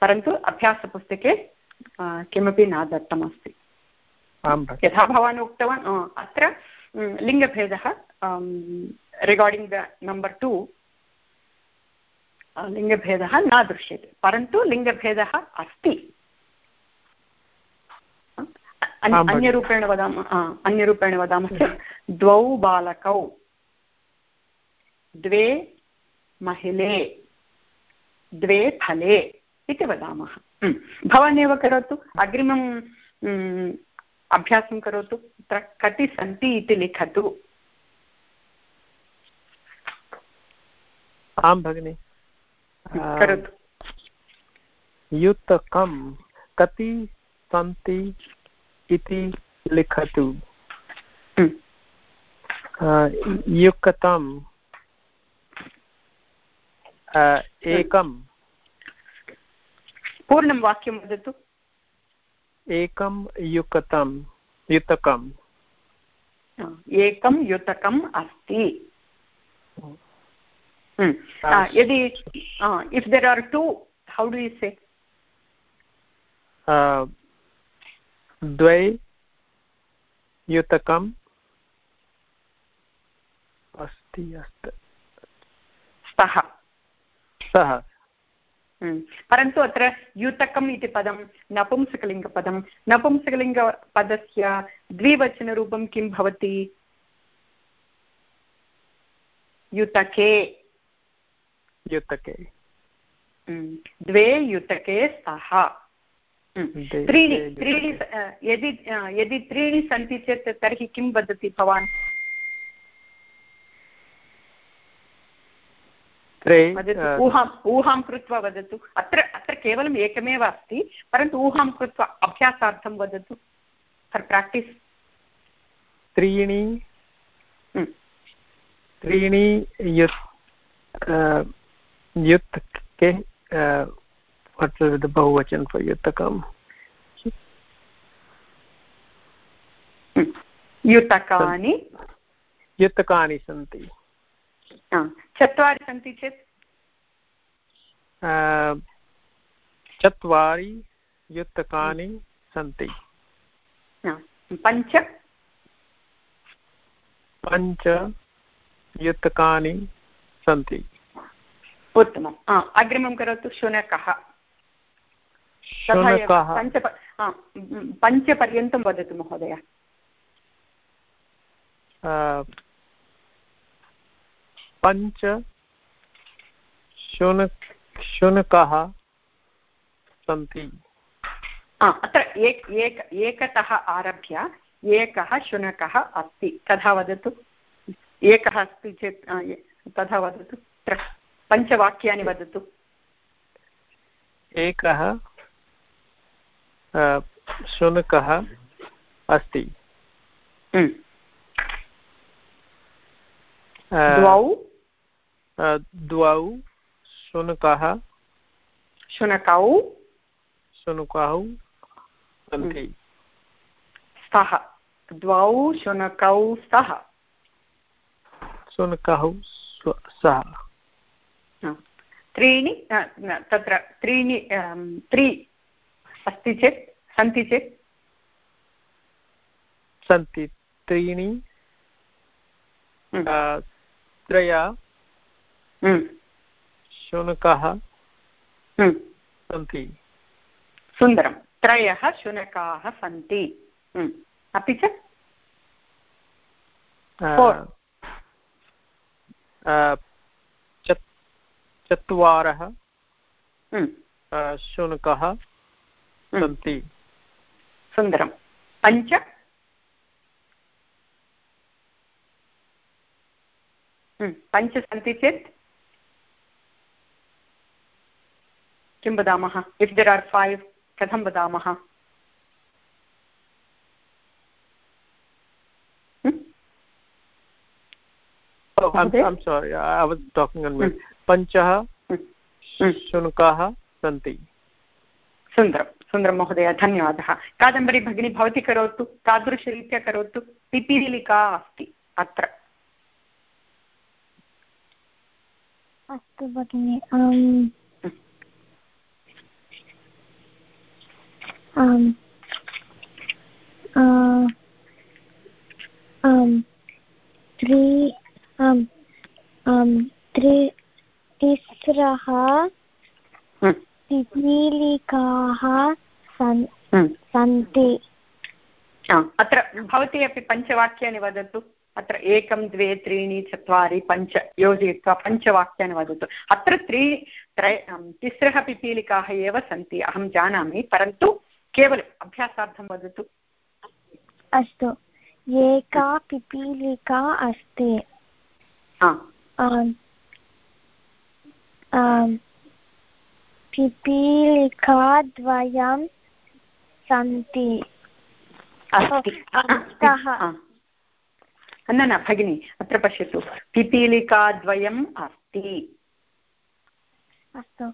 परन्तु अभ्यासपुस्तके किमपि न दत्तमस्ति। यथा भवान् उक्तवान् अत्र लिङ्गभेदः रिगार्डिङ्ग् द नम्बर् टु लिङ्गभेदः न दृश्यते परन्तु लिङ्गभेदः अस्ति। अन्यरूपेण वदामः अन्यरूपेण वदामः चेत् द्वौ बालकौ द्वे महिले द्वे फले इति वदामः। भवान् एव करोतु अग्रिमं अभ्यासं करोतु तत्र कति सन्ति इति लिखतु। आं भगिनि। करोतु। युतकं कति सन्ति इति लिखतु। युक्तं एकं पूर्णं वाक्यं वदतु। एकं युक्तं युतकम्। एकं युतकम् अस्ति। यदि if there are two how do you say द्वै युतकम् अस्ति अस्त स्तः। सः हम्म। परन्तु अत्र युतकम् इति पदं नपुंसकलिङ्गपदं नपुंसकलिङ्गपदस्य द्विवचनरूपं किं भवति? युतके। युतके। हम्म। द्वे युतके स्तः। हम्म। त्रीणि त्रीणि यदि यदि त्रीणि सन्ति चेत् तर्हि किं वदति भवान्? ऊहाम् ऊहां कृत्वा वदतु। अत्र अत्र केवलम् एकमेव अस्ति परन्तु ऊहां कृत्वा अभ्यासार्थं वदतु। For practice. त्रीणि हम्म। त्रीणि युत् युत् के बहुवचन फर् युतकम्? युतकानि। युतकानि सन्ति। चत्वारि सन्ति चेत्? चत्वारि युतकानि सन्ति। पञ्च? पञ्च युतकानि सन्ति। उत्तमम्। अग्रिमं करोतु शुनकः। पञ्च पञ्चपर्यन्तं वदतु महोदय। पञ्च शुनक शुनकः सन्ति। अत्र एक एक एकतः आरभ्य एकः शुनकः अस्ति। तथा वदतु। एकः अस्ति चेत् तथा वदतु। पञ्चवाक्यानि वदतु। एकः शुनकः अस्ति। हम्म। द्वौ द्वौ शुनकः। शुनकौ। शुनकौ सन्ति। स्तः द्वौ शुनकौ स्तः शुनकौ सः। त्रीणि तत्र त्रीणि त्रि अस्ति चेत् सन्ति चेत्। सन्ति त्रीणि। त्रया। शुनकः सन्ति। सुन्दरं। त्रयः शुनकाः सन्ति। अपि च? चत्वारः शुनकः सन्ति। सुन्दरं। पञ्च? पञ्च सन्ति चेत्? किं वदामः? इफ् देर् आर् फैव् कथं वदामः? पञ्चः शुनकाः सन्ति सुन्दरं सुन्दरं महोदय धन्यवादः कादम्बरी भगिनी भवती करोतु तादृशरीत्या करोतु पिपीलिका अस्ति अत्र अस्तु भगिनि त्रि त्रि तिस्रः पिपीलिकाः सन्ति अत्र भवती अपि पञ्चवाक्यानि वदतु अत्र एकं द्वे त्रीणि चत्वारि पञ्च योजयित्वा पञ्चवाक्यानि वदतु अत्र त्रीणि त्रय तिस्रः पिपीलिकाः एव सन्ति अहं जानामि परन्तु केवलम् अभ्यासार्थं वदतु। अस्तु। एका पिपीलिका अस्ति। पिपीलिकाद्वयं सन्ति। न न भगिनि अत्र पश्यतु। पिपीलिकाद्वयम् अस्ति। अस्तु।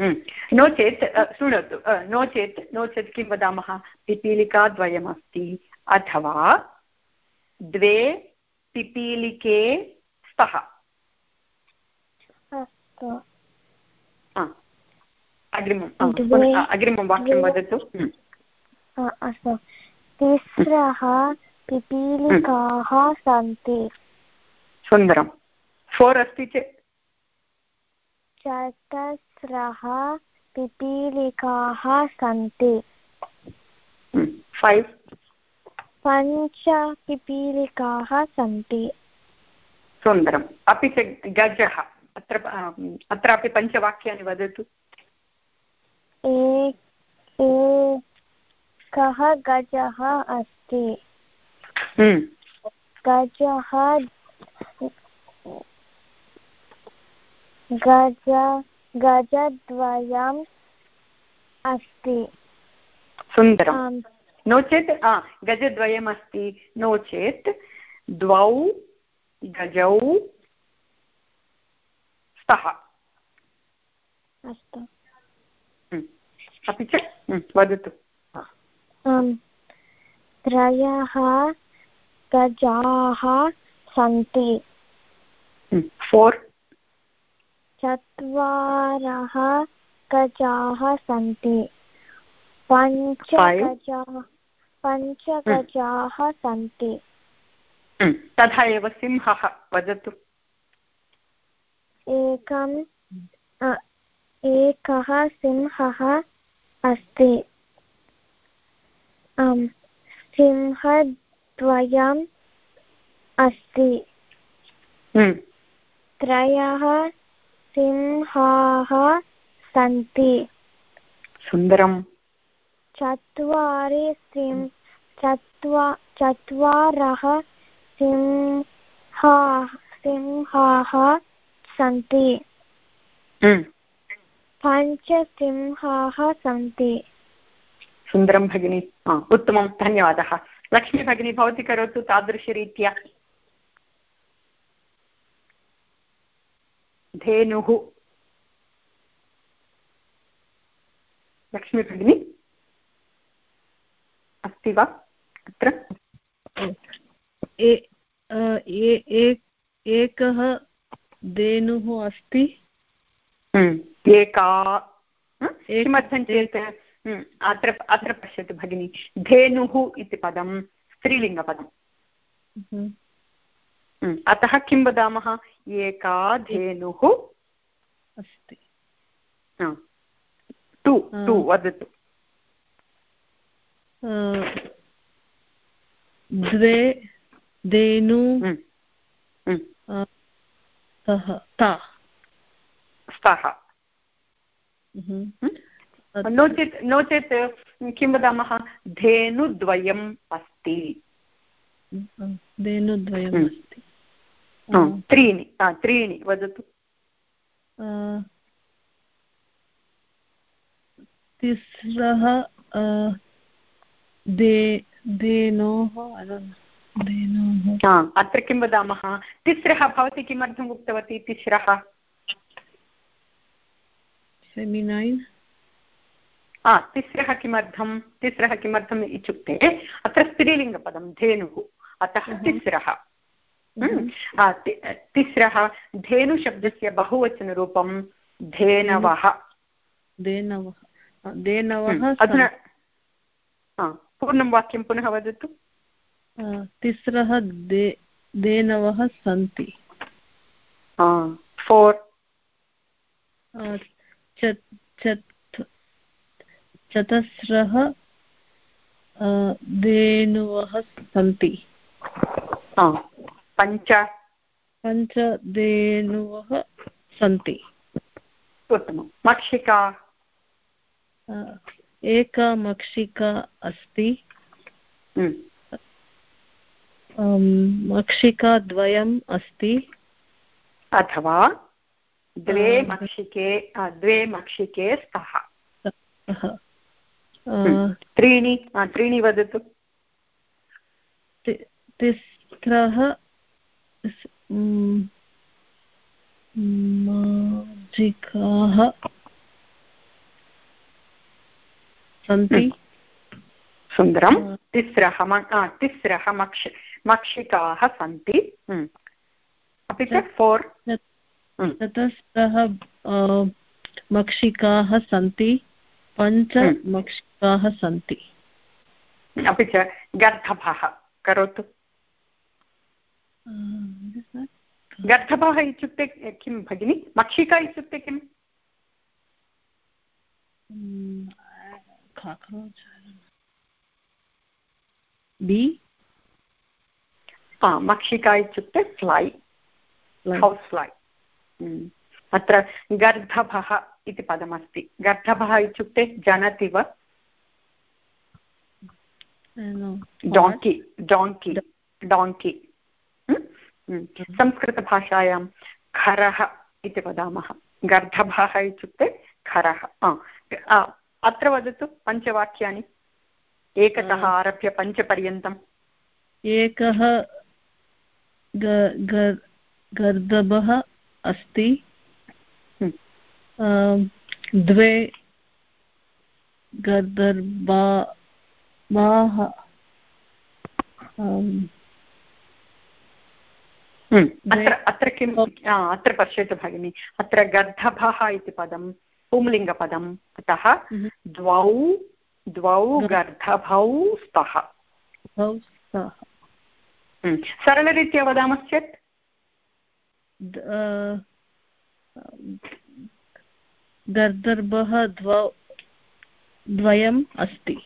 नो चेत् शृणोतु नो चेत् नो चेत् किं वदामः? पिपीलिकाद्वयमस्ति अथवा द्वे पिपीलिके स्तः। अग्रिमम् अग्रिमं वाक्यं वदतु। हम्म। अस्तु। तिस्रः पिपीलिकाः सन्ति। सुन्दरं फोर् अस्ति चेत्। चतस्रः पिपीलिकाः सन्ति। फैव् पञ्च पिपीलिकाः सन्ति। सुन्दरम्। अपि च गजः। अत्र अत्रापि पञ्चवाक्यानि वदतु। एकः गजः अस्ति। हम्म। गजः गज गजद्वयम् अस्ति। सुन्दरं नो चेत् गजद्वयमस्ति नो चेत् द्वौ गजौ स्तः। अस्तु। अपि च वदतु। त्रयः गजाः सन्ति। फोर्। चत्वारः गजाः सन्ति। पञ्च गजाः पञ्च गजाः सन्ति तथा एव सिंहः वदतु। एकम् एकः सिंहः अस्ति। सिंहद्वयम् अस्ति। त्रयः सिंहाः सन्ति। सुन्दरम्। चत्वारि सिं चत्वा चत्वारः सिंहा सिंहाः सन्ति। पञ्चसिंहाः सन्ति। सुन्दरं भगिनि। उत्तमं। धन्यवादः। लक्ष्मी भगिनी भवती करोतु तादृशरीत्या। धेनुः। लक्ष्मी भगिनी अस्ति वा? अत्र? एकः धेनुः अस्ति। हम्म, एका किमर्थं चेत्? हम्म, अत्र अत्र पश्यतु भगिनि। धेनुः इति पदं स्त्रीलिङ्गपदम्। हम्म, अतः किं वदामः? एका धेनुः अस्ति टु टु वदतु। द्वे धेनु स्तः। नो चेत् नो चेत् किं वदामः? धेनुद्वयम् अस्ति। धेनुद्वयम् अस्ति। त्रीणि त्रीणि वदतु तिस्रः धेनोः धेनोः अत्र किं वदामः तिस्रः भवती किमर्थम् उक्तवती तिस्रः सेमिनैन् तिस्रः किमर्थं तिस्रः किमर्थम् इत्युक्ते अत्र स्त्रीलिङ्गपदं धेनुः अतः तिस्रः। तिस्रः धेनुशब्दस्य बहुवचनरूपं धेनवः। धेनवः। धेनवः अधुना पूर्णं वाक्यं पुनः वदतु। तिस्रः धेनवः सन्ति। फोर्। चतस्रः धेनुवः सन्ति। पञ्च। पञ्चधेनुवः सन्ति। उत्तमं मक्षिका। एका मक्षिका अस्ति। हम्म। मक्षिकाद्वयम् अस्ति। अथवा द्वे मक्षिके द्वे मक्षिके स्तः। त्रीणि त्रीणि वदतु। तिस्रः मार्जिकाः सन्ति? सुन्दरं तिस्रः तिस्रः मक्ष मक्षिकाः सन्ति। अपि च फोर्। चतस्रः मक्षिकाः सन्ति। पञ्च मक्षिकाः सन्ति। अपि च गर्धभः करोतु। गर्धभः इत्युक्ते किं भगिनि? मक्षिका इत्युक्ते किम्? मक्षिका इत्युक्ते फ्लै हौस् फ्लै। अत्र गर्धभः इति पदमस्ति। गर्धभः इत्युक्ते जनति वा डाङ्कि डाङ्कि डाङ्कि संस्कृतभाषायां खरः इति वदामः गर्धभः इत्युक्ते खरः अत्र वदतु पञ्चवाक्यानि एकतः आरभ्य पञ्चपर्यन्तम् एकः गर्दभः अस्ति द्वे गर्दर्बाः अत्र अत्र किम् अत्र पश्यतु भगिनि। अत्र गर्धभः इति पदं पुंलिङ्गपदम् अतः द्वौ द्वौ गर्धभौ स्तः। सरलरीत्या वदामश्चेत् गर्दर्भः द्वौ द्वयम् अस्ति।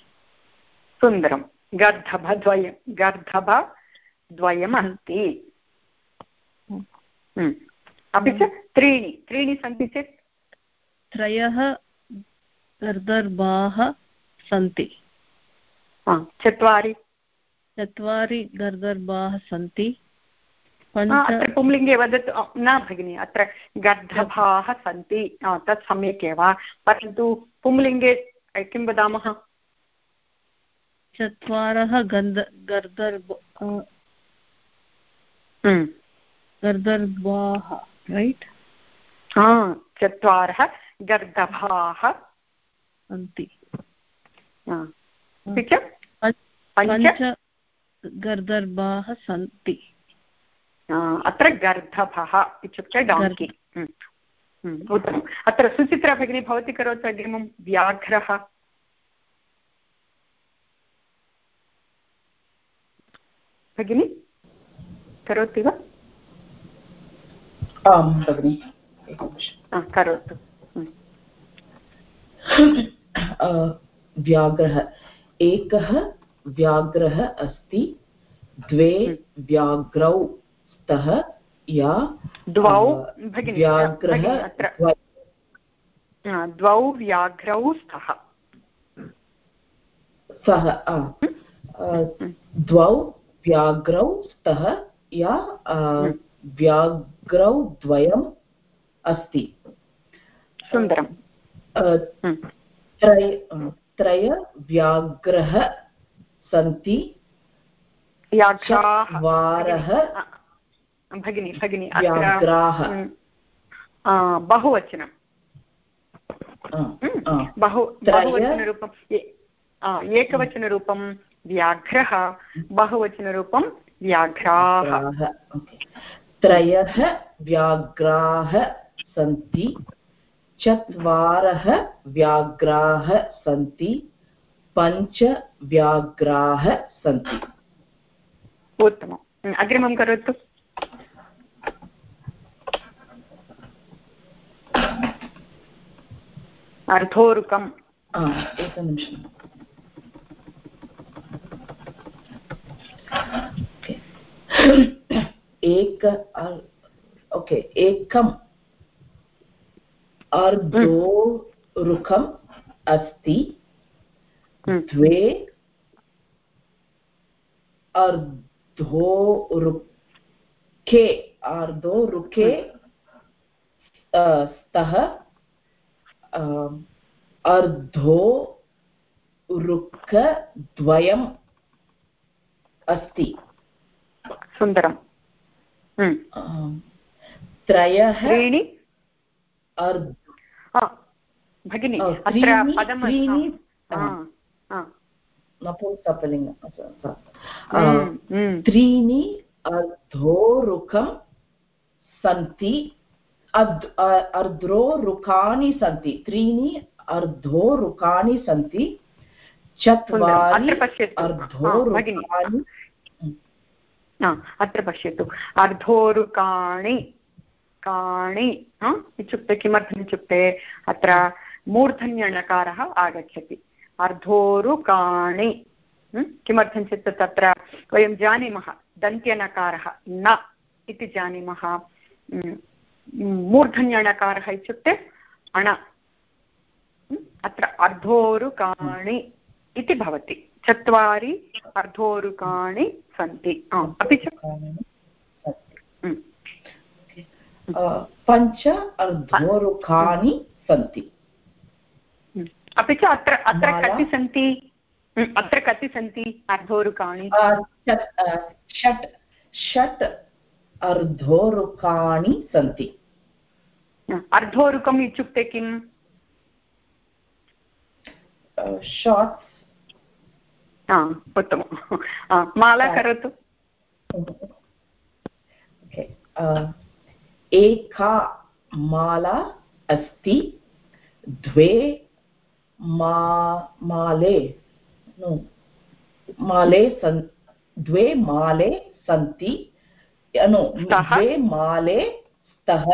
सुन्दरं। गर्धभद्वयं गर्धभद्वयम् अस्ति। अपि च त्रीणि त्रीणि सन्ति चेत्? त्रयः गर्दर्भाः सन्ति। चत्वारि। चत्वारि गर्दर्भाः सन्ति। पुंलिङ्गे वदतु। न भगिनि अत्र गर्दभाः सन्ति। तत् सम्यक् एव। परन्तु पुंलिङ्गे किं वदामः? चत्वारः गन्ध गर्दर्भ हम्म। गर्दर्भाः रैट् हा चत्वारः गर्दभाः सन्ति पञ्च गर्दर्भाः सन्ति। अत्र गर्दभः इत्युक्ते डाङ्कि उत्तमम्। अत्र सुचित्रा भगिनी भवती करोतु अग्रिमं व्याघ्रः। भगिनि करोति वा? आं भगिनि करोतु व्याघ्रः एकः व्याघ्रः अस्ति द्वे व्याघ्रौ स्तः या द्वौ व्याघ्रः द्वौ व्याघ्रौ स्तः सः द्वौ व्याघ्रौ स्तः या व्याघ्रौ द्वयम् अस्ति। सुन्दरं त्रय त्रय व्याघ्रः सन्ति। वारः भगिनि भगिनि व्याघ्राः। बहुवचनं। बहु बहुवचनरूपम् एकवचनरूपं व्याघ्रः बहुवचनरूपं व्याघ्राः। त्रयः व्याघ्राः सन्ति चत्वारः व्याघ्राः सन्ति पञ्च व्याघ्राः सन्ति। उत्तमम्। अग्रिमं करोतु। अर्धोरुकम्। एकनिमिषम्। एक ओके एकम् अर्धोरुकम् अस्ति हम्म। द्वे अर्धोरुके अर्धोरुके स्तः अर्धो रुक्कद्वयम् अस्ति। सुन्दरं त्रयः त्रीणि? अर्ध भगिनि Oh, अत्र पदम् नपुंसकलिङ्ग त्रीणि अर्धोरुकं सन्ति अर्ध्रोरुकानि सन्ति. त्रीणि अर्धोरुकानि सन्ति. चत्वारि अर्धोरुकानि अत्र पश्यतु अर्धोरुकाणि काणि इत्युक्ते किमर्थम् इत्युक्ते अत्र मूर्धन्यणकारः आगच्छति अर्धोरुकाणि किमर्थं चेत् तत्र वयं जानीमः दन्त्यनकारः न इति जानीमः मूर्धन्यणकारः इत्युक्ते अण अत्र अर्धोरुकाणि इति भवति चत्वारि अर्धोरुकाणि सन्ति। अपि च? पञ्च अर्धोरुकानि सन्ति। अपि च अत्र अत्र कति सन्ति? अत्र कति सन्ति अर्धोरुकाणि? षट् षट् अर्धोरुकाणि सन्ति। अर्धोरुकम् इत्युक्ते किम्? उत्तमं माला करोतु एका माला अस्ति द्वे मा माले नो माले सन् द्वे माले सन्ति नो द्वे माले स्तः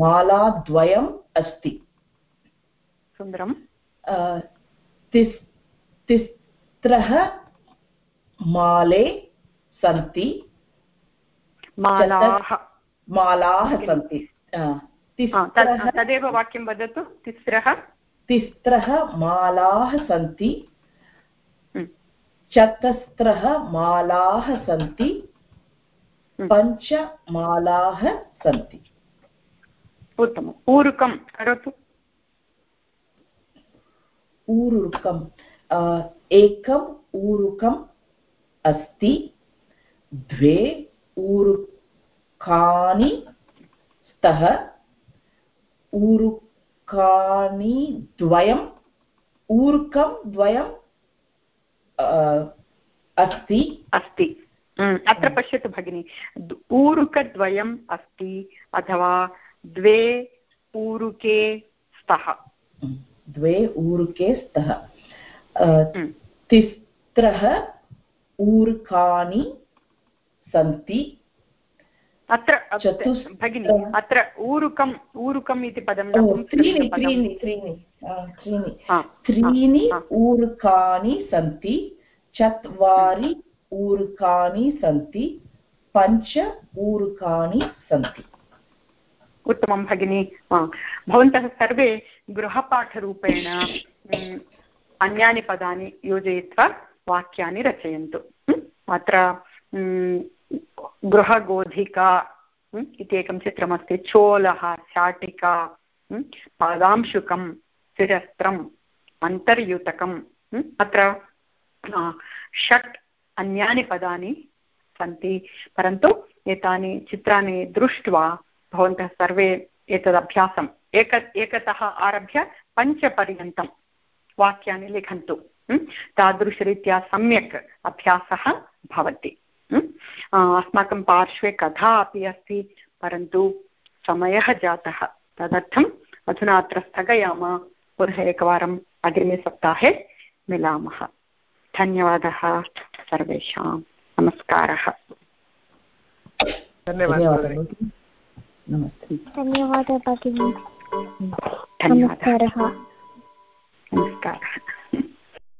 मालाद्वयम् अस्ति सुन्दरं तिस् तिस्त्रः माले सन्ति। मालाः। मालाः सन्ति। तदेव वाक्यं वदतु। तिस्रः तिस्रः मालाः सन्ति। चतस्रः मालाः सन्ति। पञ्च मालाः सन्ति। उत्तमम्। ऊरुकं करोतु। ऊरुकम् एकम् ऊरुकम् अस्ति द्वे ऊरुकानि स्तः ऊरुकानि द्वयम् ऊरुकं द्वयम् अस्ति। अस्ति। अत्र पश्यतु भगिनि। ऊरुकद्वयम् अस्ति अथवा द्वे ऊरुके स्तः। द्वे ऊरुके स्तः। तिस्रः ऊरुकानि सन्ति। अत्र भगिनि अत्र ऊरुकम् ऊरुकम् इति पदं त्रीणि त्रीणि त्रीणि त्रीणि। त्रीणि ऊरुकानि सन्ति चत्वारि ऊरुकानि सन्ति पञ्च ऊरुकानि सन्ति। उत्तमं भगिनि। भवन्तः सर्वे गृहपाठरूपेण अन्यानि पदानि योजयित्वा वाक्यानि रचयन्तु। अत्र गृहगोधिका इति एकं चित्रमस्ति। चोलः, शाटिका पादांशुकं शिरस्त्रम् अन्तर्युतकम् अत्र षट् अन्यानि पदानि सन्ति। परन्तु एतानि चित्राणि दृष्ट्वा भवन्तः सर्वे एतदभ्यासम् एक एकतः आरभ्य पञ्चपर्यन्तं वाक्यानि लिखन्तु तादृशरीत्या सम्यक् अभ्यासः भवति अस्माकं पार्श्वे कथा अपि अस्ति परन्तु समयः जातः। तदर्थम् अधुना अत्र स्थगयामः पुनः एकवारम् अग्रिमे सप्ताहे मिलामः। धन्यवादः सर्वेषां। नमस्कारः। धन्यवादः। धन्यवादः भगिनी नमस्कारः नमस्कारः।